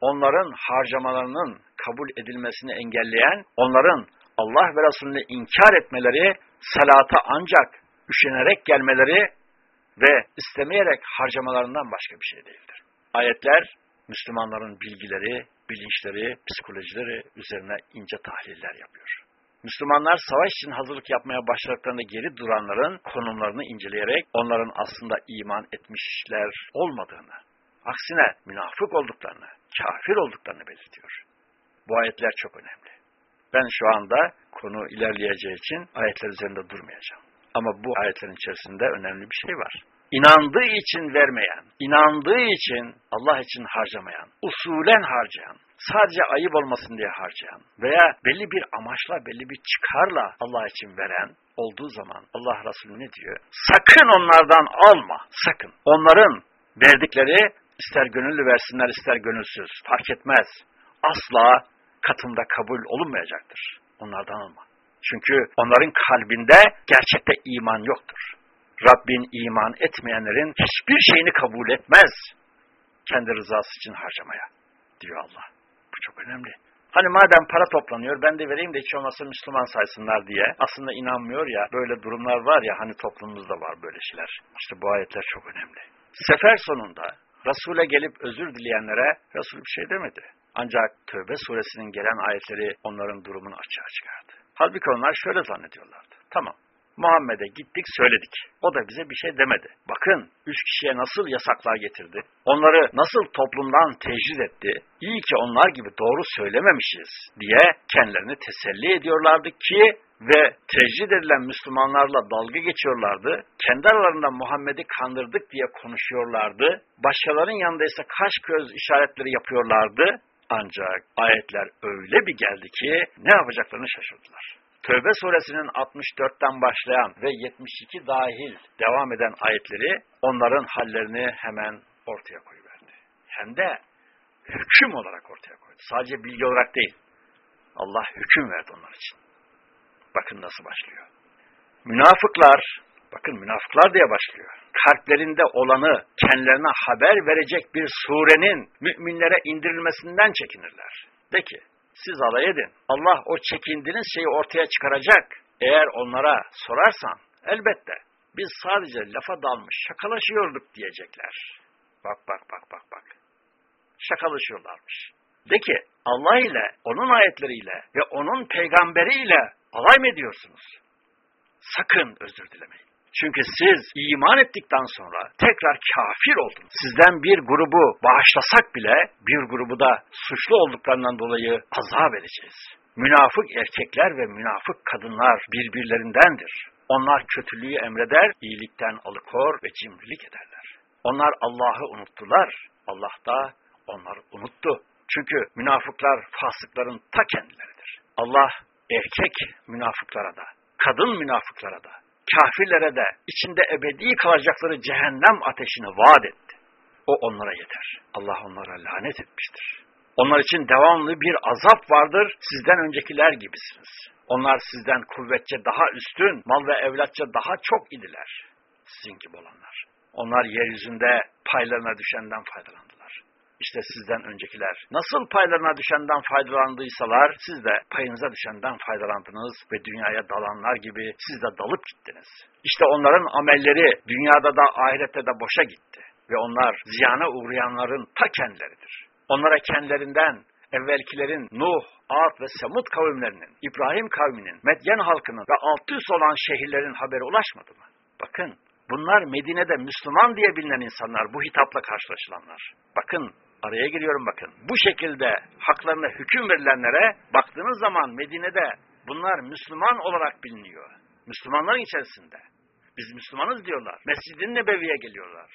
Onların harcamalarının kabul edilmesini engelleyen, onların Allah ve Resulüne inkar etmeleri, salata ancak üşenerek gelmeleri ve istemeyerek harcamalarından başka bir şey değildir. Ayetler, Müslümanların bilgileri, bilinçleri, psikolojileri üzerine ince tahliller yapıyor. Müslümanlar savaş için hazırlık yapmaya başladıklarında geri duranların konumlarını inceleyerek onların aslında iman etmişler olmadığını, aksine münafık olduklarını, kafir olduklarını belirtiyor. Bu ayetler çok önemli. Ben şu anda konu ilerleyeceği için ayetler üzerinde durmayacağım. Ama bu ayetlerin içerisinde önemli bir şey var. İnandığı için vermeyen, inandığı için Allah için harcamayan, usulen harcayan, sadece ayıp olmasın diye harcayan veya belli bir amaçla, belli bir çıkarla Allah için veren olduğu zaman Allah Resulü ne diyor? Sakın onlardan alma, sakın. Onların verdikleri ister gönüllü versinler ister gönülsüz fark etmez. Asla katında kabul olunmayacaktır. Onlardan alma. Çünkü onların kalbinde gerçekte iman yoktur. Rabbin iman etmeyenlerin hiçbir şeyini kabul etmez. Kendi rızası için harcamaya diyor Allah. Çok önemli. Hani madem para toplanıyor ben de vereyim de hiç olmazsa Müslüman saysınlar diye. Aslında inanmıyor ya böyle durumlar var ya hani toplumumuzda var böyle şeyler. İşte bu ayetler çok önemli. Sefer sonunda Resul'e gelip özür dileyenlere Resul bir şey demedi. Ancak Tövbe suresinin gelen ayetleri onların durumunu açığa çıkardı. Halbuki onlar şöyle zannediyorlardı. Tamam Muhammed'e gittik söyledik. O da bize bir şey demedi. Bakın üç kişiye nasıl yasaklar getirdi. Onları nasıl toplumdan tecrid etti. İyi ki onlar gibi doğru söylememişiz diye kendilerini teselli ediyorlardı ki ve tecrid edilen Müslümanlarla dalga geçiyorlardı. Kendi aralarında Muhammed'i kandırdık diye konuşuyorlardı. Başkalarının yanında ise kaş göz işaretleri yapıyorlardı. Ancak ayetler öyle bir geldi ki ne yapacaklarını şaşırdılar. Tövbe suresinin 64'ten başlayan ve 72 dahil devam eden ayetleri onların hallerini hemen ortaya koyuverdi. Hem de hüküm olarak ortaya koydu. Sadece bilgi olarak değil. Allah hüküm verdi onlar için. Bakın nasıl başlıyor. Münafıklar, bakın münafıklar diye başlıyor. Kalplerinde olanı kendilerine haber verecek bir surenin müminlere indirilmesinden çekinirler. De ki, siz alay edin. Allah o çekindiğiniz şeyi ortaya çıkaracak. Eğer onlara sorarsan, elbette biz sadece lafa dalmış, şakalaşıyorduk diyecekler. Bak bak bak bak bak. Şakalaşıyorlarmış. De ki Allah ile, onun ayetleriyle ve onun peygamberiyle alay mı ediyorsunuz? Sakın özür dilemeyin. Çünkü siz iman ettikten sonra tekrar kafir oldunuz. Sizden bir grubu bağışlasak bile bir grubu da suçlu olduklarından dolayı azap edeceğiz. Münafık erkekler ve münafık kadınlar birbirlerindendir. Onlar kötülüğü emreder, iyilikten alıkor ve cimrilik ederler. Onlar Allah'ı unuttular. Allah da onları unuttu. Çünkü münafıklar fasıkların ta kendileridir. Allah erkek münafıklara da, kadın münafıklara da, kafirlere de içinde ebedi kalacakları cehennem ateşini vaat etti. O onlara yeter. Allah onlara lanet etmiştir. Onlar için devamlı bir azap vardır, sizden öncekiler gibisiniz. Onlar sizden kuvvetçe daha üstün, mal ve evlatça daha çok idiler. Sizin gibi olanlar. Onlar yeryüzünde paylarına düşenden faydalandılar. İşte sizden öncekiler nasıl paylarına düşenden faydalandıysalar siz de payınıza düşenden faydalandınız ve dünyaya dalanlar gibi siz de dalıp gittiniz. İşte onların amelleri dünyada da ahirette de boşa gitti ve onlar ziyana uğrayanların ta kendileridir. Onlara kendilerinden evvelkilerin Nuh, Ad ve Semud kavimlerinin, İbrahim kavminin, Medyen halkının ve altı üst olan şehirlerin haberi ulaşmadı mı? Bakın bunlar Medine'de Müslüman diye bilinen insanlar, bu hitapla karşılaşılanlar. Bakın araya giriyorum bakın. Bu şekilde haklarına hüküm verilenlere baktığınız zaman Medine'de bunlar Müslüman olarak biliniyor. Müslümanların içerisinde. Biz Müslümanız diyorlar. Mescid-i Nebevi'ye geliyorlar.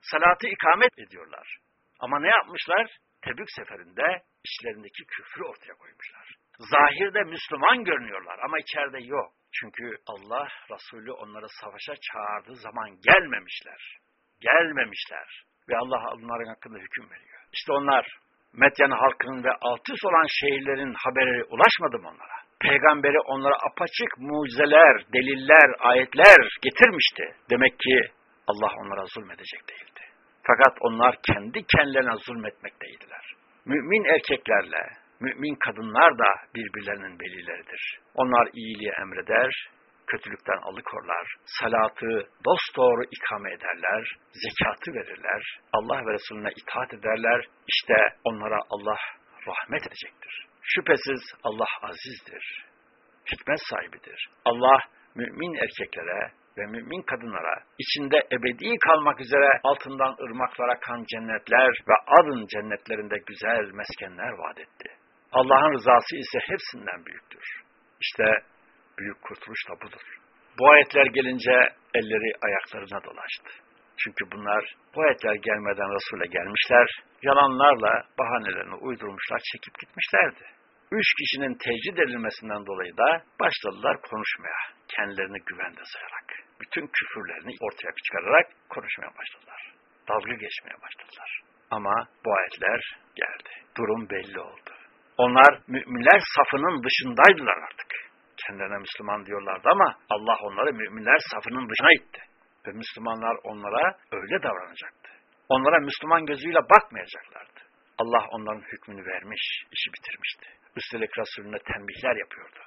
Salatı ikamet ediyorlar. Ama ne yapmışlar? Tebük seferinde içlerindeki küfrü ortaya koymuşlar. Zahirde Müslüman görünüyorlar ama içeride yok. Çünkü Allah Resulü onları savaşa çağırdığı zaman gelmemişler. Gelmemişler. Ve Allah onların hakkında hüküm veriyor. İşte onlar Medyen halkının ve alt olan şehirlerin haberi ulaşmadı mı onlara? Peygamberi onlara apaçık mucizeler, deliller, ayetler getirmişti. Demek ki Allah onlara zulmedecek değildi. Fakat onlar kendi kendilerine zulmetmekteydiler. Mümin erkeklerle, mümin kadınlar da birbirlerinin velileridir. Onlar iyiliği emreder, kötülükten alıkorlar, salatı dosdoğru ikame ederler, zekatı verirler, Allah ve Resulüne itaat ederler. İşte onlara Allah rahmet edecektir. Şüphesiz Allah azizdir. Hikmet sahibidir. Allah mümin erkeklere ve mümin kadınlara içinde ebedi kalmak üzere altından ırmaklara kan cennetler ve adın cennetlerinde güzel meskenler vaat etti. Allah'ın rızası ise hepsinden büyüktür. İşte büyük kurtuluş da budur. Bu ayetler gelince elleri ayaklarına dolaştı. Çünkü bunlar bu ayetler gelmeden Resul'e gelmişler, yalanlarla bahanelerini uydurmuşlar, çekip gitmişlerdi. Üç kişinin tecrid edilmesinden dolayı da başladılar konuşmaya, kendilerini güvende sayarak. Bütün küfürlerini ortaya çıkararak konuşmaya başladılar. Dalga geçmeye başladılar. Ama bu ayetler geldi. Durum belli oldu. Onlar müminler safının dışındaydılar artık. Kendilerine Müslüman diyorlardı ama Allah onları müminler safının dışına itti. Ve Müslümanlar onlara öyle davranacaktı. Onlara Müslüman gözüyle bakmayacaklardı. Allah onların hükmünü vermiş, işi bitirmişti. Üstelik Resulüne tembihler yapıyordu.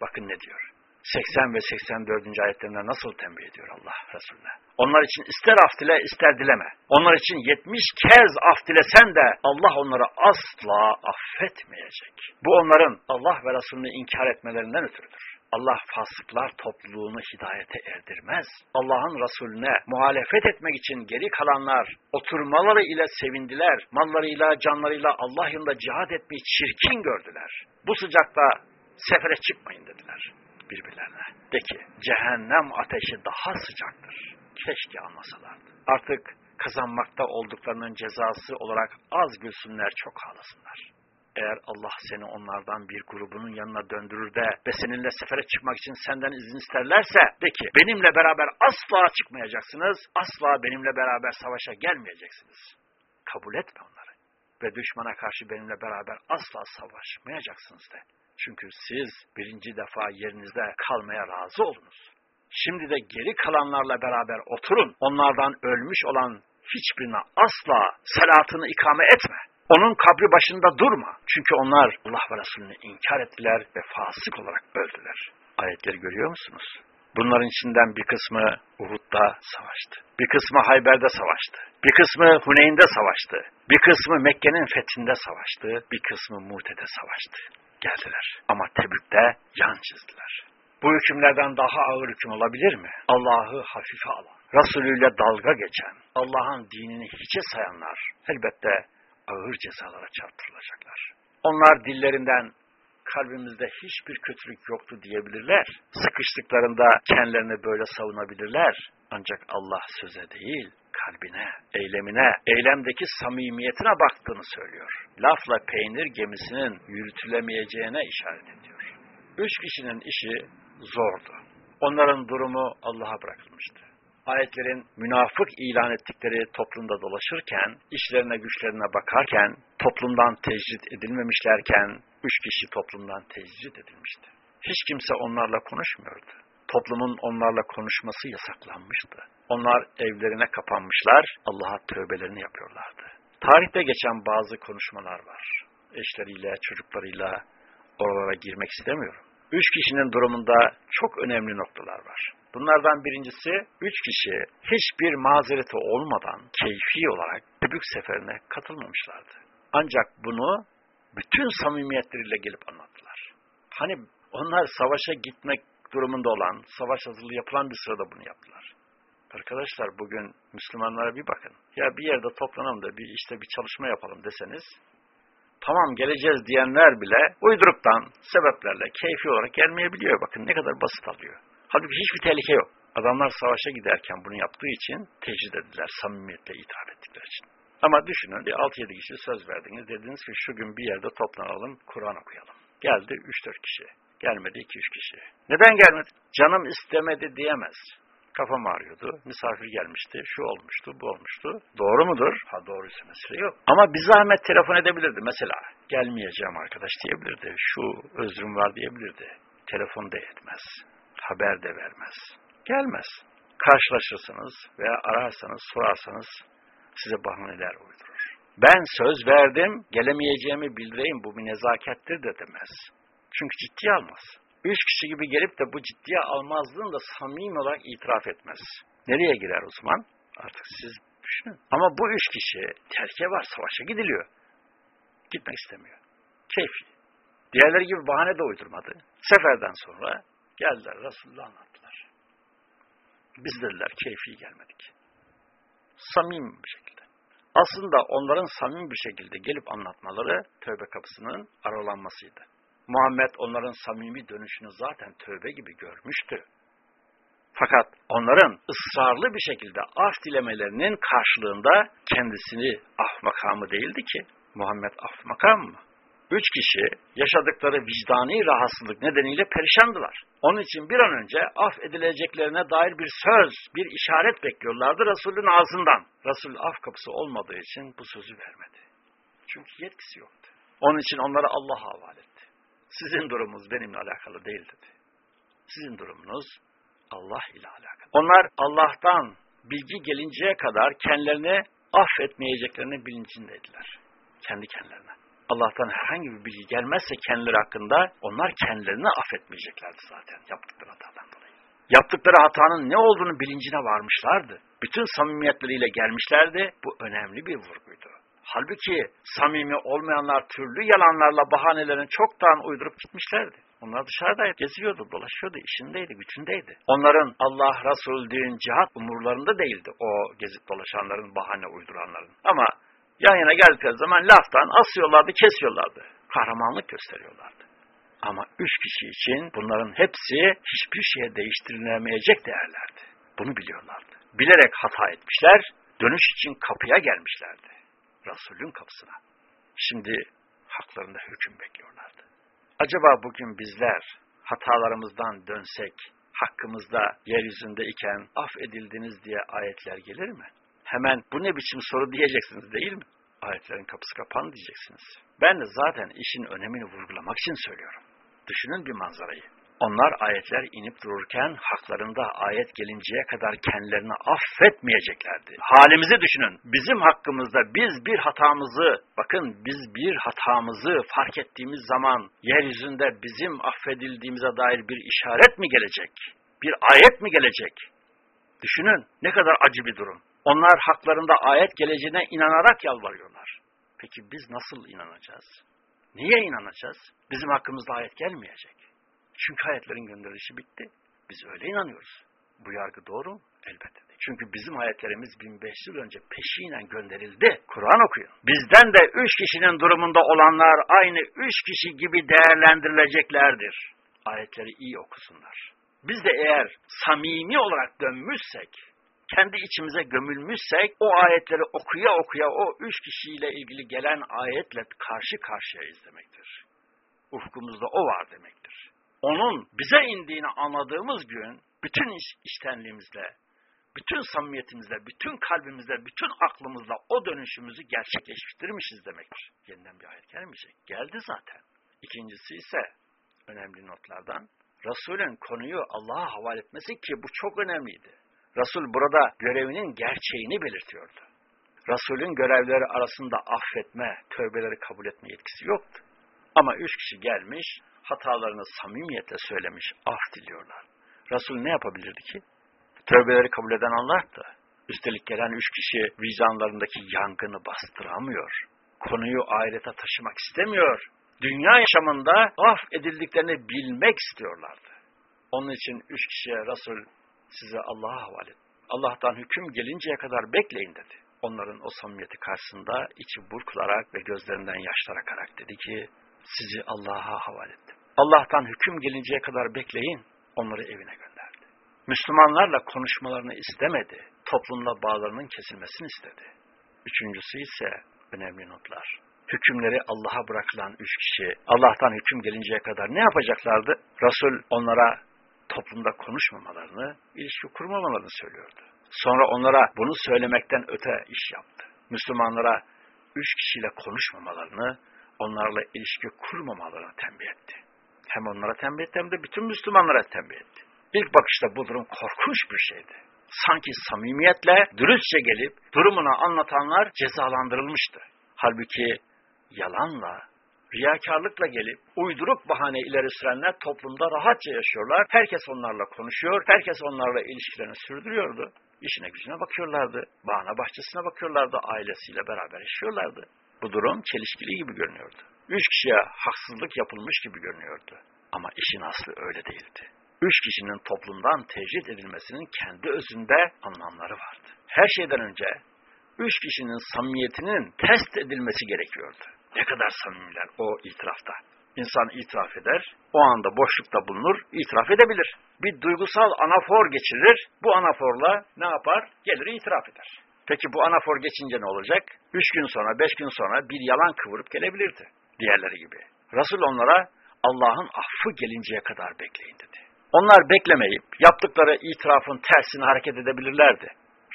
Bakın ne diyor. 80 ve 84. ayetlerinde nasıl tembih ediyor Allah Resulüne. Onlar için ister af dile ister dileme. Onlar için 70 kez af dilesen de Allah onları asla affetmeyecek. Bu onların Allah ve Resulünü inkar etmelerinden ötürüdür. Allah fasıklar topluluğunu hidayete erdirmez. Allah'ın Resulüne muhalefet etmek için geri kalanlar oturmaları ile sevindiler. Mallarıyla, canlarıyla Allah yolunda cihad etmeyi çirkin gördüler. Bu sıcakta sefere çıkmayın dediler birbirlerine. De ki cehennem ateşi daha sıcaktır. Keşke anlasalardı. Artık kazanmakta olduklarının cezası olarak az gülsünler çok ağlasınlar. Eğer Allah seni onlardan bir grubunun yanına döndürür de ve seninle sefere çıkmak için senden izin isterlerse de ki benimle beraber asla çıkmayacaksınız, asla benimle beraber savaşa gelmeyeceksiniz. Kabul etme onları ve düşmana karşı benimle beraber asla savaşmayacaksınız de. Çünkü siz birinci defa yerinizde kalmaya razı olunuz. Şimdi de geri kalanlarla beraber oturun. Onlardan ölmüş olan hiçbirine asla salatını ikame etme. Onun kabri başında durma. Çünkü onlar Allah ve Resulünü inkar ettiler ve fasık olarak öldüler. Ayetleri görüyor musunuz? Bunların içinden bir kısmı Uhud'da savaştı. Bir kısmı Hayber'de savaştı. Bir kısmı Huneyn'de savaştı. Bir kısmı Mekke'nin fethinde savaştı. Bir kısmı Mute'de savaştı. Geldiler. Ama Tebük'te yan çizdiler. Bu hükümlerden daha ağır hüküm olabilir mi? Allah'ı hafife alan, Resulüyle dalga geçen, Allah'ın dinini hiçe sayanlar elbette ağır cezalara çarptırılacaklar. Onlar dillerinden kalbimizde hiçbir kötülük yoktu diyebilirler. Sıkıştıklarında kendilerini böyle savunabilirler. Ancak Allah söze değil, kalbine, eylemine, eylemdeki samimiyetine baktığını söylüyor. Lafla peynir gemisinin yürütülemeyeceğine işaret ediyor. Üç kişinin işi zordu. Onların durumu Allah'a bırakılmıştı. Ayetlerin münafık ilan ettikleri toplumda dolaşırken, işlerine güçlerine bakarken, toplumdan tecrit edilmemişlerken, üç kişi toplumdan tecrit edilmişti. Hiç kimse onlarla konuşmuyordu. Toplumun onlarla konuşması yasaklanmıştı. Onlar evlerine kapanmışlar, Allah'a tövbelerini yapıyorlardı. Tarihte geçen bazı konuşmalar var. Eşleriyle, çocuklarıyla oralara girmek istemiyorum. Üç kişinin durumunda çok önemli noktalar var. Bunlardan birincisi, üç kişi hiçbir mazereti olmadan keyfi olarak Tebük seferine katılmamışlardı. Ancak bunu bütün samimiyetleriyle gelip anlattılar. Hani onlar savaşa gitmek durumunda olan, savaş hazırlığı yapılan bir sırada bunu yaptılar. Arkadaşlar bugün Müslümanlara bir bakın. Ya bir yerde toplanalım da bir işte bir çalışma yapalım deseniz, tamam geleceğiz diyenler bile uyduruktan, sebeplerle, keyfi olarak gelmeyebiliyor. Bakın ne kadar basit alıyor. Halbuki hiçbir tehlike yok. Adamlar savaşa giderken bunu yaptığı için tecrid ediler, samimiyetle ithaf ettikleri için. Ama düşünün, 6-7 kişi söz verdiniz. Dediniz ki şu gün bir yerde toplanalım, Kur'an okuyalım. Geldi 3-4 kişi. Gelmedi 2-3 kişi. Neden gelmedi? Canım istemedi diyemez. Kafam ağrıyordu, misafir gelmişti, şu olmuştu, bu olmuştu. Doğru mudur? Ha doğruysa mesele yok. Ama bir zahmet telefon edebilirdi mesela. Gelmeyeceğim arkadaş diyebilirdi, şu özrüm var diyebilirdi. Telefon da etmez, haber de vermez. Gelmez. Karşılaşırsınız veya ararsanız, sorarsanız size bahaneler uydurur. Ben söz verdim, gelemeyeceğimi bildireyim, bu bir nezakettir de demez. Çünkü ciddiye almaz. Üç kişi gibi gelip de bu ciddiye almazlığını da samimi olarak itiraf etmez. Nereye girer Osman? Artık siz düşünün. Ama bu üç kişi terke var, savaşa gidiliyor. Gitmek istemiyor. Keyfi. Diğerleri gibi bahane de uydurmadı. Seferden sonra geldiler Resulullah anlattılar. Biz dediler keyfi gelmedik. Samim bir şekilde. Aslında onların samimi bir şekilde gelip anlatmaları tövbe kapısının aralanmasıydı. Muhammed onların samimi dönüşünü zaten tövbe gibi görmüştü. Fakat onların ısrarlı bir şekilde af dilemelerinin karşılığında kendisini af makamı değildi ki. Muhammed af makam mı? Üç kişi yaşadıkları vicdani rahatsızlık nedeniyle perişandılar. Onun için bir an önce af edileceklerine dair bir söz, bir işaret bekliyorlardı Resulün ağzından. Resul af kapısı olmadığı için bu sözü vermedi. Çünkü yetkisi yoktu. Onun için onları Allah'a havale etti. Sizin durumunuz benimle alakalı değil dedi. Sizin durumunuz Allah ile alakalı. Onlar Allah'tan bilgi gelinceye kadar kendilerini affetmeyeceklerini bilincindeydiler. Kendi kendilerine. Allah'tan herhangi bir bilgi gelmezse kendileri hakkında onlar kendilerini affetmeyeceklerdi zaten yaptıkları hatadan dolayı. Yaptıkları hatanın ne olduğunu bilincine varmışlardı. Bütün samimiyetleriyle gelmişlerdi. Bu önemli bir vurguydu. Halbuki samimi olmayanlar türlü yalanlarla bahanelerini çoktan uydurup gitmişlerdi. Onlar dışarıda geziyordu, dolaşıyordu, işindeydi, gücündeydi. Onların Allah, Resul, din, cihat umurlarında değildi o gezip dolaşanların, bahane uyduranların. Ama yan yana geldikleri zaman laftan asıyorlardı, kesiyorlardı. Kahramanlık gösteriyorlardı. Ama üç kişi için bunların hepsi hiçbir şeye değiştirilemeyecek değerlerdi. Bunu biliyorlardı. Bilerek hata etmişler, dönüş için kapıya gelmişlerdi. Resulün kapısına. Şimdi haklarında hüküm bekliyorlardı. Acaba bugün bizler hatalarımızdan dönsek, hakkımızda yeryüzünde iken af edildiniz diye ayetler gelir mi? Hemen bu ne biçim soru diyeceksiniz değil mi? Ayetlerin kapısı kapan diyeceksiniz. Ben de zaten işin önemini vurgulamak için söylüyorum. Düşünün bir manzarayı. Onlar ayetler inip dururken haklarında ayet gelinceye kadar kendilerini affetmeyeceklerdi. Halimizi düşünün. Bizim hakkımızda biz bir hatamızı, bakın biz bir hatamızı fark ettiğimiz zaman yeryüzünde bizim affedildiğimize dair bir işaret mi gelecek? Bir ayet mi gelecek? Düşünün ne kadar acı bir durum. Onlar haklarında ayet geleceğine inanarak yalvarıyorlar. Peki biz nasıl inanacağız? Niye inanacağız? Bizim hakkımızda ayet gelmeyecek. Çünkü ayetlerin gönderilişi bitti. Biz öyle inanıyoruz. Bu yargı doğru mu? Elbette. Çünkü bizim ayetlerimiz 1500 yıl önce peşinen gönderildi. Kur'an okuyun. Bizden de üç kişinin durumunda olanlar aynı üç kişi gibi değerlendirileceklerdir. Ayetleri iyi okusunlar. Biz de eğer samimi olarak dönmüşsek, kendi içimize gömülmüşsek, o ayetleri okuya okuya o üç kişiyle ilgili gelen ayetle karşı karşıyayız demektir. Ufkumuzda o var demektir. Onun bize indiğini anladığımız gün, bütün iş, bütün samimiyetimizle, bütün kalbimizle, bütün aklımızla o dönüşümüzü gerçekleştirmişiz demektir. Yeniden bir ayet gelmeyecek. Geldi zaten. İkincisi ise önemli notlardan Resul'ün konuyu Allah'a havale etmesi ki bu çok önemliydi. Resul burada görevinin gerçeğini belirtiyordu. Resul'ün görevleri arasında affetme, tövbeleri kabul etme yetkisi yoktu. Ama üç kişi gelmiş, hatalarını samimiyetle söylemiş, af diliyorlar. Resul ne yapabilirdi ki? Tövbeleri kabul eden Allah'tı. Üstelik gelen üç kişi vicdanlarındaki yangını bastıramıyor. Konuyu ahirete taşımak istemiyor. Dünya yaşamında af edildiklerini bilmek istiyorlardı. Onun için üç kişiye Resul size Allah'a havale. Allah'tan hüküm gelinceye kadar bekleyin dedi. Onların o samimiyeti karşısında içi burkularak ve gözlerinden yaşlar akarak dedi ki sizi Allah'a havale ettim. Allah'tan hüküm gelinceye kadar bekleyin onları evine gönderdi. Müslümanlarla konuşmalarını istemedi. Toplumla bağlarının kesilmesini istedi. Üçüncüsü ise önemli notlar. Hükümleri Allah'a bırakılan üç kişi Allah'tan hüküm gelinceye kadar ne yapacaklardı? Resul onlara toplumda konuşmamalarını, ilişki kurmamalarını söylüyordu. Sonra onlara bunu söylemekten öte iş yaptı. Müslümanlara üç kişiyle konuşmamalarını, onlarla ilişki kurmamalarını tembih etti. Hem onlara tembih etti hem de bütün Müslümanlara tembih etti. İlk bakışta bu durum korkunç bir şeydi. Sanki samimiyetle, dürüstçe gelip durumunu anlatanlar cezalandırılmıştı. Halbuki yalanla, riyakarlıkla gelip uydurup bahane ileri sürenler toplumda rahatça yaşıyorlar. Herkes onlarla konuşuyor, herkes onlarla ilişkilerini sürdürüyordu. İşine gücüne bakıyorlardı, bağına bahçesine bakıyorlardı, ailesiyle beraber yaşıyorlardı. Bu durum çelişkili gibi görünüyordu. Üç kişiye haksızlık yapılmış gibi görünüyordu. Ama işin aslı öyle değildi. Üç kişinin toplumdan tecrit edilmesinin kendi özünde anlamları vardı. Her şeyden önce üç kişinin samimiyetinin test edilmesi gerekiyordu. Ne kadar samimiler o itirafta. İnsan itiraf eder, o anda boşlukta bulunur, itiraf edebilir. Bir duygusal anafor geçirir, bu anaforla ne yapar? Gelir itiraf eder. Peki bu anafor geçince ne olacak? Üç gün sonra, beş gün sonra bir yalan kıvırıp gelebilirdi. Diğerleri gibi. Resul onlara Allah'ın affı gelinceye kadar bekleyin dedi. Onlar beklemeyip yaptıkları itirafın tersine hareket edebilirlerdi.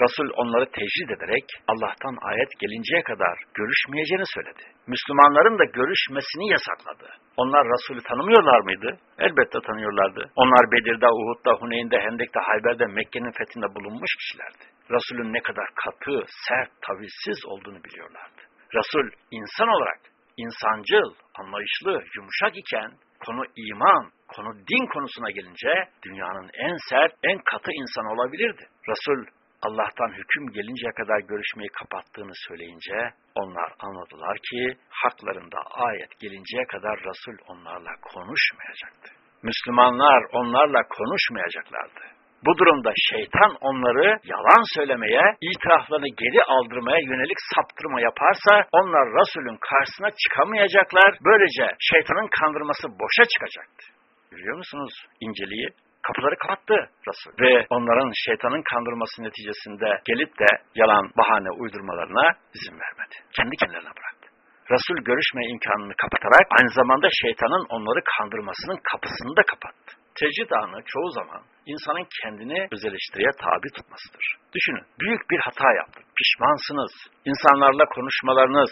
Resul onları tecrid ederek Allah'tan ayet gelinceye kadar görüşmeyeceğini söyledi. Müslümanların da görüşmesini yasakladı. Onlar Resulü tanımıyorlar mıydı? Elbette tanıyorlardı. Onlar Bedir'de, Uhud'da, Huneyn'de, Hendek'te, Hayber'de, Mekke'nin fethinde bulunmuş kişilerdi. Resulün ne kadar katı, sert, tavizsiz olduğunu biliyorlardı. Resul insan olarak insancıl, anlayışlı, yumuşak iken konu iman, konu din konusuna gelince dünyanın en sert, en katı insan olabilirdi. Resul Allah'tan hüküm gelinceye kadar görüşmeyi kapattığını söyleyince onlar anladılar ki haklarında ayet gelinceye kadar Resul onlarla konuşmayacaktı. Müslümanlar onlarla konuşmayacaklardı. Bu durumda şeytan onları yalan söylemeye, itiraflarını geri aldırmaya yönelik saptırma yaparsa onlar Resul'ün karşısına çıkamayacaklar. Böylece şeytanın kandırması boşa çıkacaktı. Görüyor musunuz inceliği? Kapıları kapattı Resul. Ve onların şeytanın kandırması neticesinde gelip de yalan bahane uydurmalarına izin vermedi. Kendi kendilerine bıraktı. Resul görüşme imkanını kapatarak aynı zamanda şeytanın onları kandırmasının kapısını da kapattı. Tecrid anı çoğu zaman insanın kendini öz tabi tutmasıdır. Düşünün, büyük bir hata yaptık, pişmansınız, insanlarla konuşmalarınız,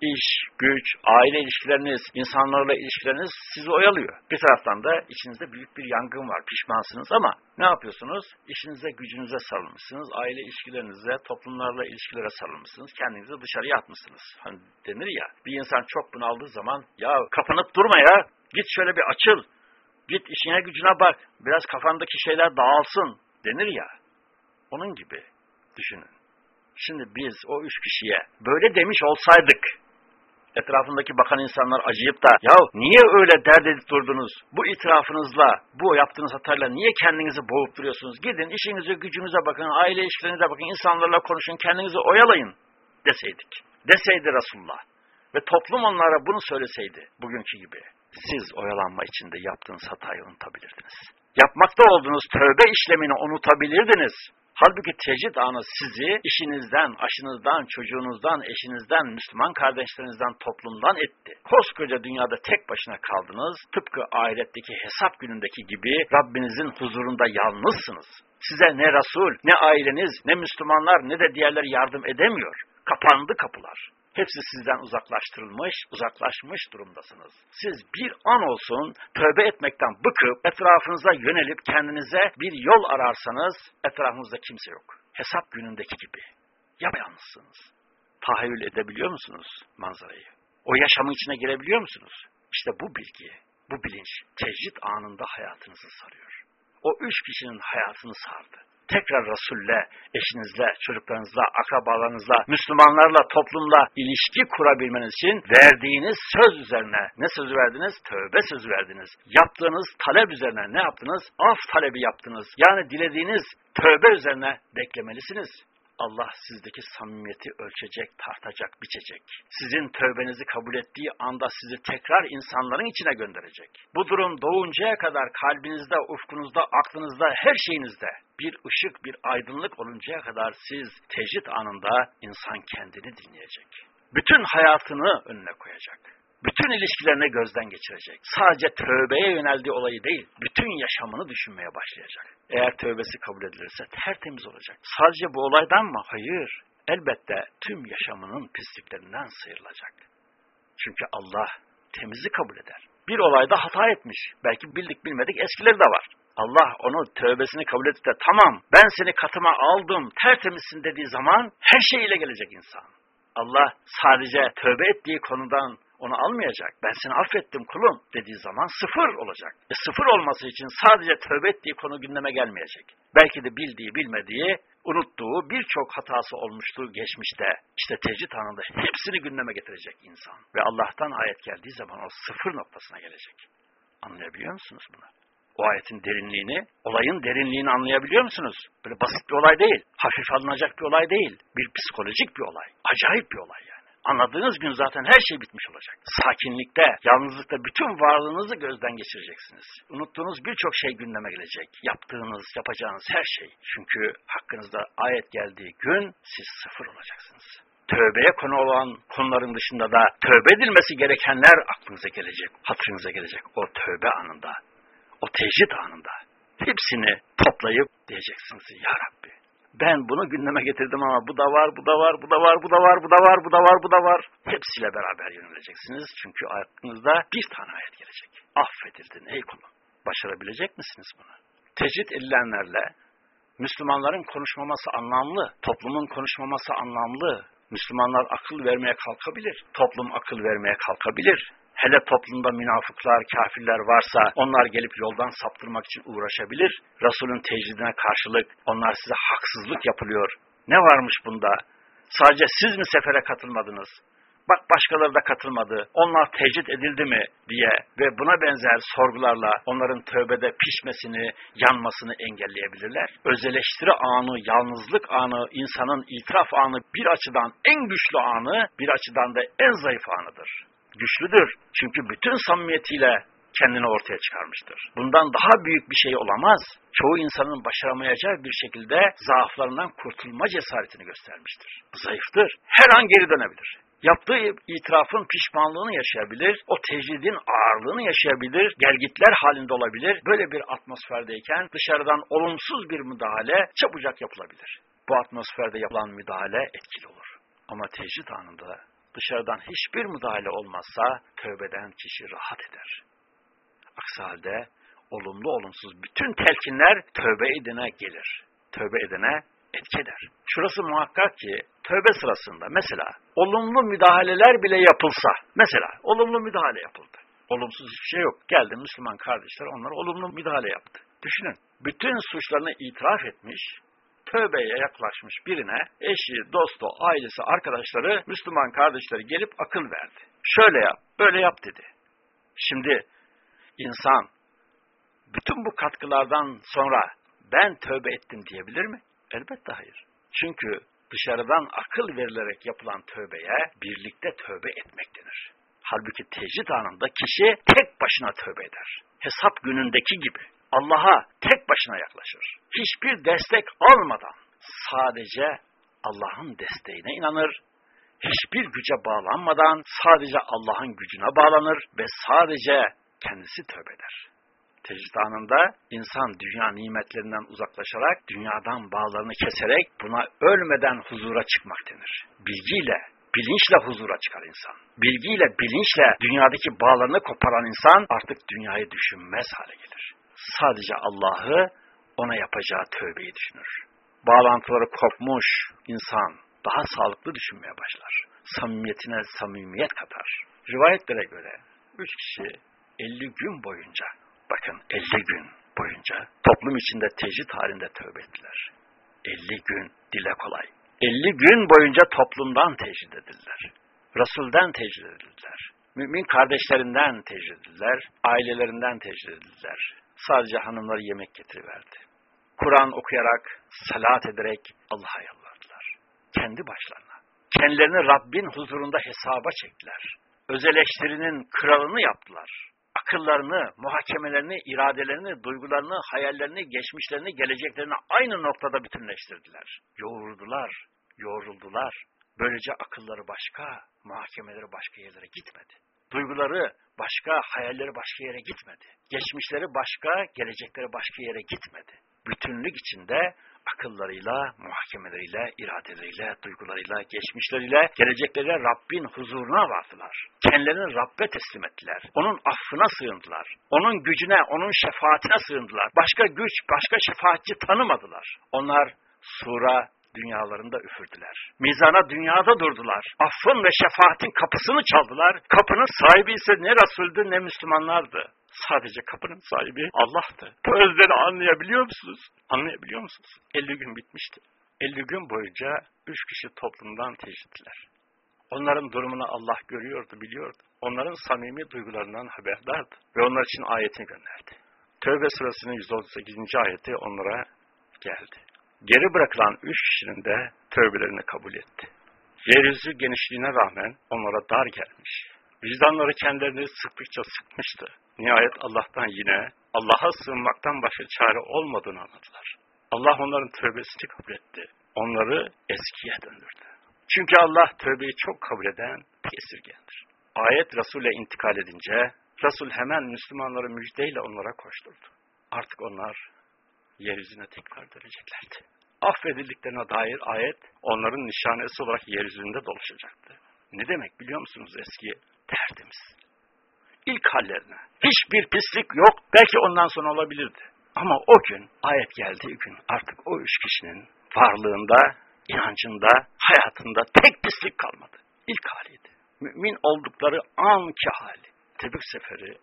iş, güç, aile ilişkileriniz, insanlarla ilişkileriniz sizi oyalıyor. Bir taraftan da içinizde büyük bir yangın var, pişmansınız ama ne yapıyorsunuz? İşinize, gücünüze sarılmışsınız, aile ilişkilerinize, toplumlarla ilişkilere sarılmışsınız, kendinizi dışarıya atmışsınız. Hani denir ya, bir insan çok bunaldığı zaman, ya kapanıp durma ya, git şöyle bir açıl, git işine gücüne bak, biraz kafandaki şeyler dağılsın denir ya. Onun gibi düşünün. Şimdi biz o üç kişiye böyle demiş olsaydık, etrafındaki bakan insanlar acıyıp da ya niye öyle dert edip durdunuz? Bu itirafınızla, bu yaptığınız hatayla niye kendinizi boğup duruyorsunuz? Gidin işinize, gücünüze bakın, aile ilişkilerinize bakın, insanlarla konuşun, kendinizi oyalayın deseydik. Deseydi Resulullah. Ve toplum onlara bunu söyleseydi bugünkü gibi. Siz oyalanma içinde yaptığınız hatayı unutabilirdiniz. Yapmakta olduğunuz tövbe işlemini unutabilirdiniz. Halbuki tecrit anı sizi işinizden, aşınızdan, çocuğunuzdan, eşinizden, Müslüman kardeşlerinizden, toplumdan etti. Koskoca dünyada tek başına kaldınız. Tıpkı ahiretteki hesap günündeki gibi Rabbinizin huzurunda yalnızsınız. Size ne Resul, ne aileniz, ne Müslümanlar, ne de diğerleri yardım edemiyor. Kapandı kapılar. Hepsi sizden uzaklaştırılmış, uzaklaşmış durumdasınız. Siz bir an olsun tövbe etmekten bıkıp etrafınıza yönelip kendinize bir yol ararsanız etrafınızda kimse yok. Hesap günündeki gibi. Yapayalnızsınız. Tahayyül edebiliyor musunuz manzarayı? O yaşamın içine girebiliyor musunuz? İşte bu bilgi, bu bilinç tecrit anında hayatınızı sarıyor. O üç kişinin hayatını sardı tekrar Resul'le, eşinizle, çocuklarınızla, akrabalarınızla, Müslümanlarla, toplumla ilişki kurabilmeniz için verdiğiniz söz üzerine ne sözü verdiniz? Tövbe sözü verdiniz. Yaptığınız talep üzerine ne yaptınız? Af talebi yaptınız. Yani dilediğiniz tövbe üzerine beklemelisiniz. Allah sizdeki samimiyeti ölçecek, tartacak, biçecek. Sizin tövbenizi kabul ettiği anda sizi tekrar insanların içine gönderecek. Bu durum doğuncaya kadar kalbinizde, ufkunuzda, aklınızda, her şeyinizde bir ışık, bir aydınlık oluncaya kadar siz tecrit anında insan kendini dinleyecek. Bütün hayatını önüne koyacak bütün ilişkilerini gözden geçirecek. Sadece tövbeye yöneldiği olayı değil, bütün yaşamını düşünmeye başlayacak. Eğer tövbesi kabul edilirse tertemiz olacak. Sadece bu olaydan mı? Hayır. Elbette tüm yaşamının pisliklerinden sıyrılacak. Çünkü Allah temizi kabul eder. Bir olayda hata etmiş. Belki bildik bilmedik eskileri de var. Allah onu tövbesini kabul edip de tamam ben seni katıma aldım tertemizsin dediği zaman her şeyiyle gelecek insan. Allah sadece tövbe ettiği konudan onu almayacak. Ben seni affettim kulum dediği zaman sıfır olacak. E sıfır olması için sadece tövbe ettiği konu gündeme gelmeyecek. Belki de bildiği bilmediği unuttuğu birçok hatası olmuştu geçmişte. İşte tecrit anında hepsini gündeme getirecek insan. Ve Allah'tan ayet geldiği zaman o sıfır noktasına gelecek. Anlayabiliyor musunuz bunu? O ayetin derinliğini, olayın derinliğini anlayabiliyor musunuz? Böyle basit bir olay değil, hafif alınacak bir olay değil, bir psikolojik bir olay, acayip bir olay yani. Anladığınız gün zaten her şey bitmiş olacak. Sakinlikte, yalnızlıkta bütün varlığınızı gözden geçireceksiniz. Unuttuğunuz birçok şey gündeme gelecek. Yaptığınız, yapacağınız her şey. Çünkü hakkınızda ayet geldiği gün siz sıfır olacaksınız. Tövbeye konu olan konuların dışında da tövbe edilmesi gerekenler aklınıza gelecek, hatırınıza gelecek. O tövbe anında, o tecrit anında hepsini toplayıp diyeceksiniz Ya Rabbi ben bunu gündeme getirdim ama bu da var, bu da var, bu da var, bu da var, bu da var, bu da var, bu da var. Hepsiyle beraber yöneleceksiniz. Çünkü aklınızda bir tane ayet gelecek. Affedildin ey kulum. Başarabilecek misiniz bunu? Tecrit edilenlerle Müslümanların konuşmaması anlamlı, toplumun konuşmaması anlamlı. Müslümanlar akıl vermeye kalkabilir, toplum akıl vermeye kalkabilir. Hele toplumda münafıklar, kafirler varsa onlar gelip yoldan saptırmak için uğraşabilir. Resulün tecridine karşılık onlar size haksızlık yapılıyor. Ne varmış bunda? Sadece siz mi sefere katılmadınız? Bak başkaları da katılmadı. Onlar tecrit edildi mi diye ve buna benzer sorgularla onların tövbede pişmesini, yanmasını engelleyebilirler. Özeleştiri anı, yalnızlık anı, insanın itiraf anı bir açıdan en güçlü anı, bir açıdan da en zayıf anıdır güçlüdür. Çünkü bütün samimiyetiyle kendini ortaya çıkarmıştır. Bundan daha büyük bir şey olamaz. Çoğu insanın başaramayacağı bir şekilde zaaflarından kurtulma cesaretini göstermiştir. Zayıftır. Her an geri dönebilir. Yaptığı itirafın pişmanlığını yaşayabilir, o tecridin ağırlığını yaşayabilir, gelgitler halinde olabilir. Böyle bir atmosferdeyken dışarıdan olumsuz bir müdahale çabucak yapılabilir. Bu atmosferde yapılan müdahale etkili olur. Ama tecrid anında dışarıdan hiçbir müdahale olmazsa tövbeden kişi rahat eder. Aksi halde olumlu olumsuz bütün telkinler tövbe edene gelir. Tövbe edene etki eder. Şurası muhakkak ki tövbe sırasında mesela olumlu müdahaleler bile yapılsa, mesela olumlu müdahale yapıldı. Olumsuz hiçbir şey yok. Geldi Müslüman kardeşler onlar olumlu müdahale yaptı. Düşünün, bütün suçlarını itiraf etmiş, tövbeye yaklaşmış birine eşi, dostu, ailesi, arkadaşları, Müslüman kardeşleri gelip akıl verdi. Şöyle yap, böyle yap dedi. Şimdi insan bütün bu katkılardan sonra ben tövbe ettim diyebilir mi? Elbette hayır. Çünkü dışarıdan akıl verilerek yapılan tövbeye birlikte tövbe etmek denir. Halbuki tecrit anında kişi tek başına tövbe eder. Hesap günündeki gibi. Allah'a tek başına yaklaşır. Hiçbir destek almadan sadece Allah'ın desteğine inanır. Hiçbir güce bağlanmadan sadece Allah'ın gücüne bağlanır ve sadece kendisi tövbe eder. Tecrid anında insan dünya nimetlerinden uzaklaşarak, dünyadan bağlarını keserek buna ölmeden huzura çıkmak denir. Bilgiyle, bilinçle huzura çıkar insan. Bilgiyle, bilinçle dünyadaki bağlarını koparan insan artık dünyayı düşünmez hale gelir sadece Allah'ı ona yapacağı tövbeyi düşünür. Bağlantıları kopmuş insan daha sağlıklı düşünmeye başlar. Samimiyetine samimiyet katar. Rivayetlere göre üç kişi 50 gün boyunca, bakın 50 gün boyunca toplum içinde tecrit halinde tövbe ettiler. 50 gün dile kolay. 50 gün boyunca toplumdan tecrit edildiler. Resul'den tecrit edildiler. Mümin kardeşlerinden tecrit edildiler. Ailelerinden tecrit edildiler sadece hanımları yemek getiriverdi. Kur'an okuyarak, salat ederek Allah'a yalvardılar. Kendi başlarına. Kendilerini Rabbin huzurunda hesaba çektiler. Öz eleştirinin kralını yaptılar. Akıllarını, muhakemelerini, iradelerini, duygularını, hayallerini, geçmişlerini, geleceklerini aynı noktada bütünleştirdiler. Yoğurdular, yoğruldular. Böylece akılları başka, muhakemeleri başka yerlere gitmedi. Duyguları başka, hayalleri başka yere gitmedi. Geçmişleri başka, gelecekleri başka yere gitmedi. Bütünlük içinde akıllarıyla, muhakemeleriyle, iradeleriyle, duygularıyla, geçmişleriyle, gelecekleriyle Rabbin huzuruna vardılar. Kendilerini Rabbe teslim ettiler. Onun affına sığındılar. Onun gücüne, onun şefaatine sığındılar. Başka güç, başka şefaatçi tanımadılar. Onlar sura, dünyalarında üfürdüler. Mizana dünyada durdular. Affın ve şefaatin kapısını çaldılar. Kapının sahibi ise ne Resul'dü ne Müslümanlardı. Sadece kapının sahibi Allah'tı. Bu özleri anlayabiliyor musunuz? Anlayabiliyor musunuz? 50 gün bitmişti. 50 gün boyunca üç kişi toplumdan tecrittiler. Onların durumunu Allah görüyordu, biliyordu. Onların samimi duygularından haberdardı ve onlar için ayetini gönderdi. Tövbe surasının 138. ayeti onlara geldi. Geri bırakılan üç kişinin de tövbelerini kabul etti. Yeryüzü genişliğine rağmen onlara dar gelmiş. Vicdanları kendilerini sıktıkça sıkmıştı. Nihayet Allah'tan yine Allah'a sığınmaktan başka çare olmadığını anladılar. Allah onların tövbesini kabul etti. Onları eskiye döndürdü. Çünkü Allah tövbeyi çok kabul eden esirgendir. Ayet Resul'e intikal edince Resul hemen Müslümanları müjdeyle onlara koşturdu. Artık onlar yeryüzüne tekrar döneceklerdi. Affedildiklerine dair ayet onların nişanesi olarak yeryüzünde dolaşacaktı. Ne demek biliyor musunuz eski? Tertemiz. İlk hallerine. Hiçbir pislik yok. Belki ondan sonra olabilirdi. Ama o gün, ayet geldiği gün artık o üç kişinin varlığında, inancında, hayatında tek pislik kalmadı. İlk haliydi. Mümin oldukları anki hali. Tebük seferi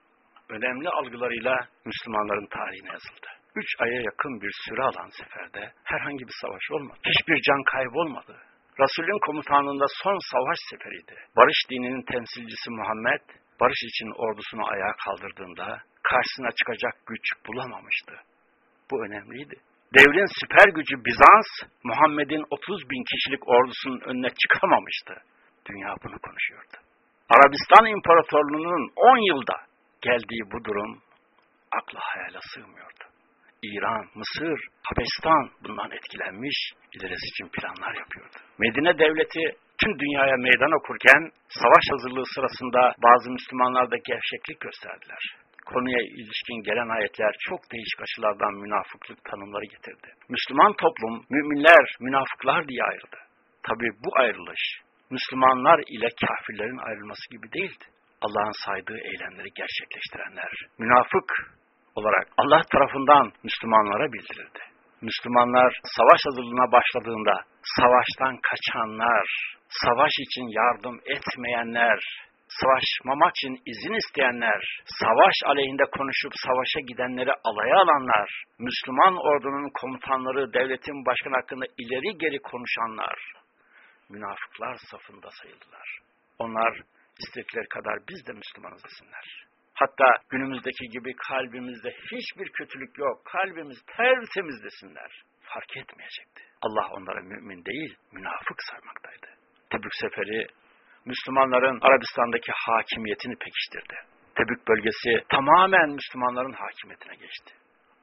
önemli algılarıyla Müslümanların tarihine yazıldı. Üç aya yakın bir süre alan seferde herhangi bir savaş olmadı. Hiçbir can kaybı olmadı. Resulün komutanlığında son savaş seferiydi. Barış dininin temsilcisi Muhammed, barış için ordusunu ayağa kaldırdığında karşısına çıkacak güç bulamamıştı. Bu önemliydi. Devrin süper gücü Bizans, Muhammed'in 30 bin kişilik ordusunun önüne çıkamamıştı. Dünya bunu konuşuyordu. Arabistan İmparatorluğu'nun 10 yılda geldiği bu durum akla hayale sığmıyordu. İran, Mısır, Habeşistan bundan etkilenmiş, ilerisi için planlar yapıyordu. Medine devleti tüm dünyaya meydan okurken savaş hazırlığı sırasında bazı Müslümanlar da gevşeklik gösterdiler. Konuya ilişkin gelen ayetler çok değişik açılardan münafıklık tanımları getirdi. Müslüman toplum müminler, münafıklar diye ayrıldı. Tabi bu ayrılış Müslümanlar ile kafirlerin ayrılması gibi değildi. Allah'ın saydığı eylemleri gerçekleştirenler, münafık olarak Allah tarafından Müslümanlara bildirildi. Müslümanlar savaş hazırlığına başladığında savaştan kaçanlar, savaş için yardım etmeyenler, savaşmamak için izin isteyenler, savaş aleyhinde konuşup savaşa gidenleri alaya alanlar, Müslüman ordunun komutanları, devletin başkanı hakkında ileri geri konuşanlar, münafıklar safında sayıldılar. Onlar istedikleri kadar biz de Müslümanız desinler. Hatta günümüzdeki gibi kalbimizde hiçbir kötülük yok, kalbimiz tertemiz desinler. Fark etmeyecekti. Allah onlara mümin değil, münafık saymaktaydı. Tebük seferi Müslümanların Arabistan'daki hakimiyetini pekiştirdi. Tebük bölgesi tamamen Müslümanların hakimiyetine geçti.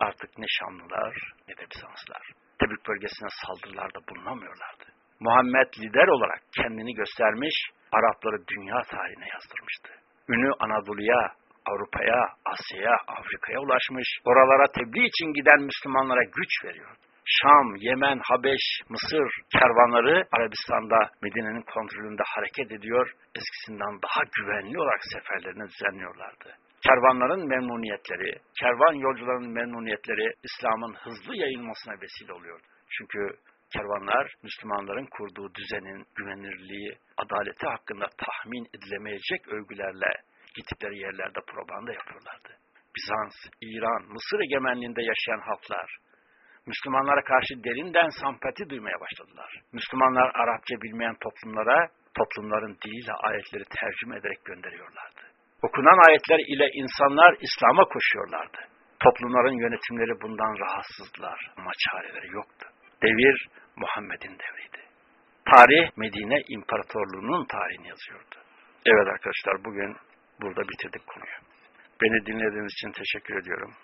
Artık ne Şamlılar ne de Bizanslar. Tebük bölgesine saldırılarda bulunamıyorlardı. Muhammed lider olarak kendini göstermiş, Arapları dünya tarihine yazdırmıştı. Ünü Anadolu'ya, Avrupa'ya, Asya'ya, Afrika'ya ulaşmış, oralara tebliğ için giden Müslümanlara güç veriyordu. Şam, Yemen, Habeş, Mısır kervanları Arabistan'da Medine'nin kontrolünde hareket ediyor, eskisinden daha güvenli olarak seferlerini düzenliyorlardı. Kervanların memnuniyetleri, kervan yolcularının memnuniyetleri İslam'ın hızlı yayılmasına vesile oluyor. Çünkü kervanlar Müslümanların kurduğu düzenin güvenirliği, adaleti hakkında tahmin edilemeyecek övgülerle gittikleri yerlerde propaganda yapıyorlardı. Bizans, İran, Mısır egemenliğinde yaşayan halklar Müslümanlara karşı derinden sempati duymaya başladılar. Müslümanlar Arapça bilmeyen toplumlara toplumların diliyle ayetleri tercüme ederek gönderiyorlardı. Okunan ayetler ile insanlar İslam'a koşuyorlardı. Toplumların yönetimleri bundan rahatsızdılar ama çareleri yoktu. Devir Muhammed'in devriydi. Tarih Medine İmparatorluğu'nun tarihini yazıyordu. Evet arkadaşlar bugün burada bitirdik konuyu. Beni dinlediğiniz için teşekkür ediyorum.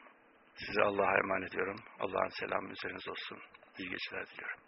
Size Allah'a emanet ediyorum. Allah'ın selamı üzeriniz olsun. İyi geceler diliyorum.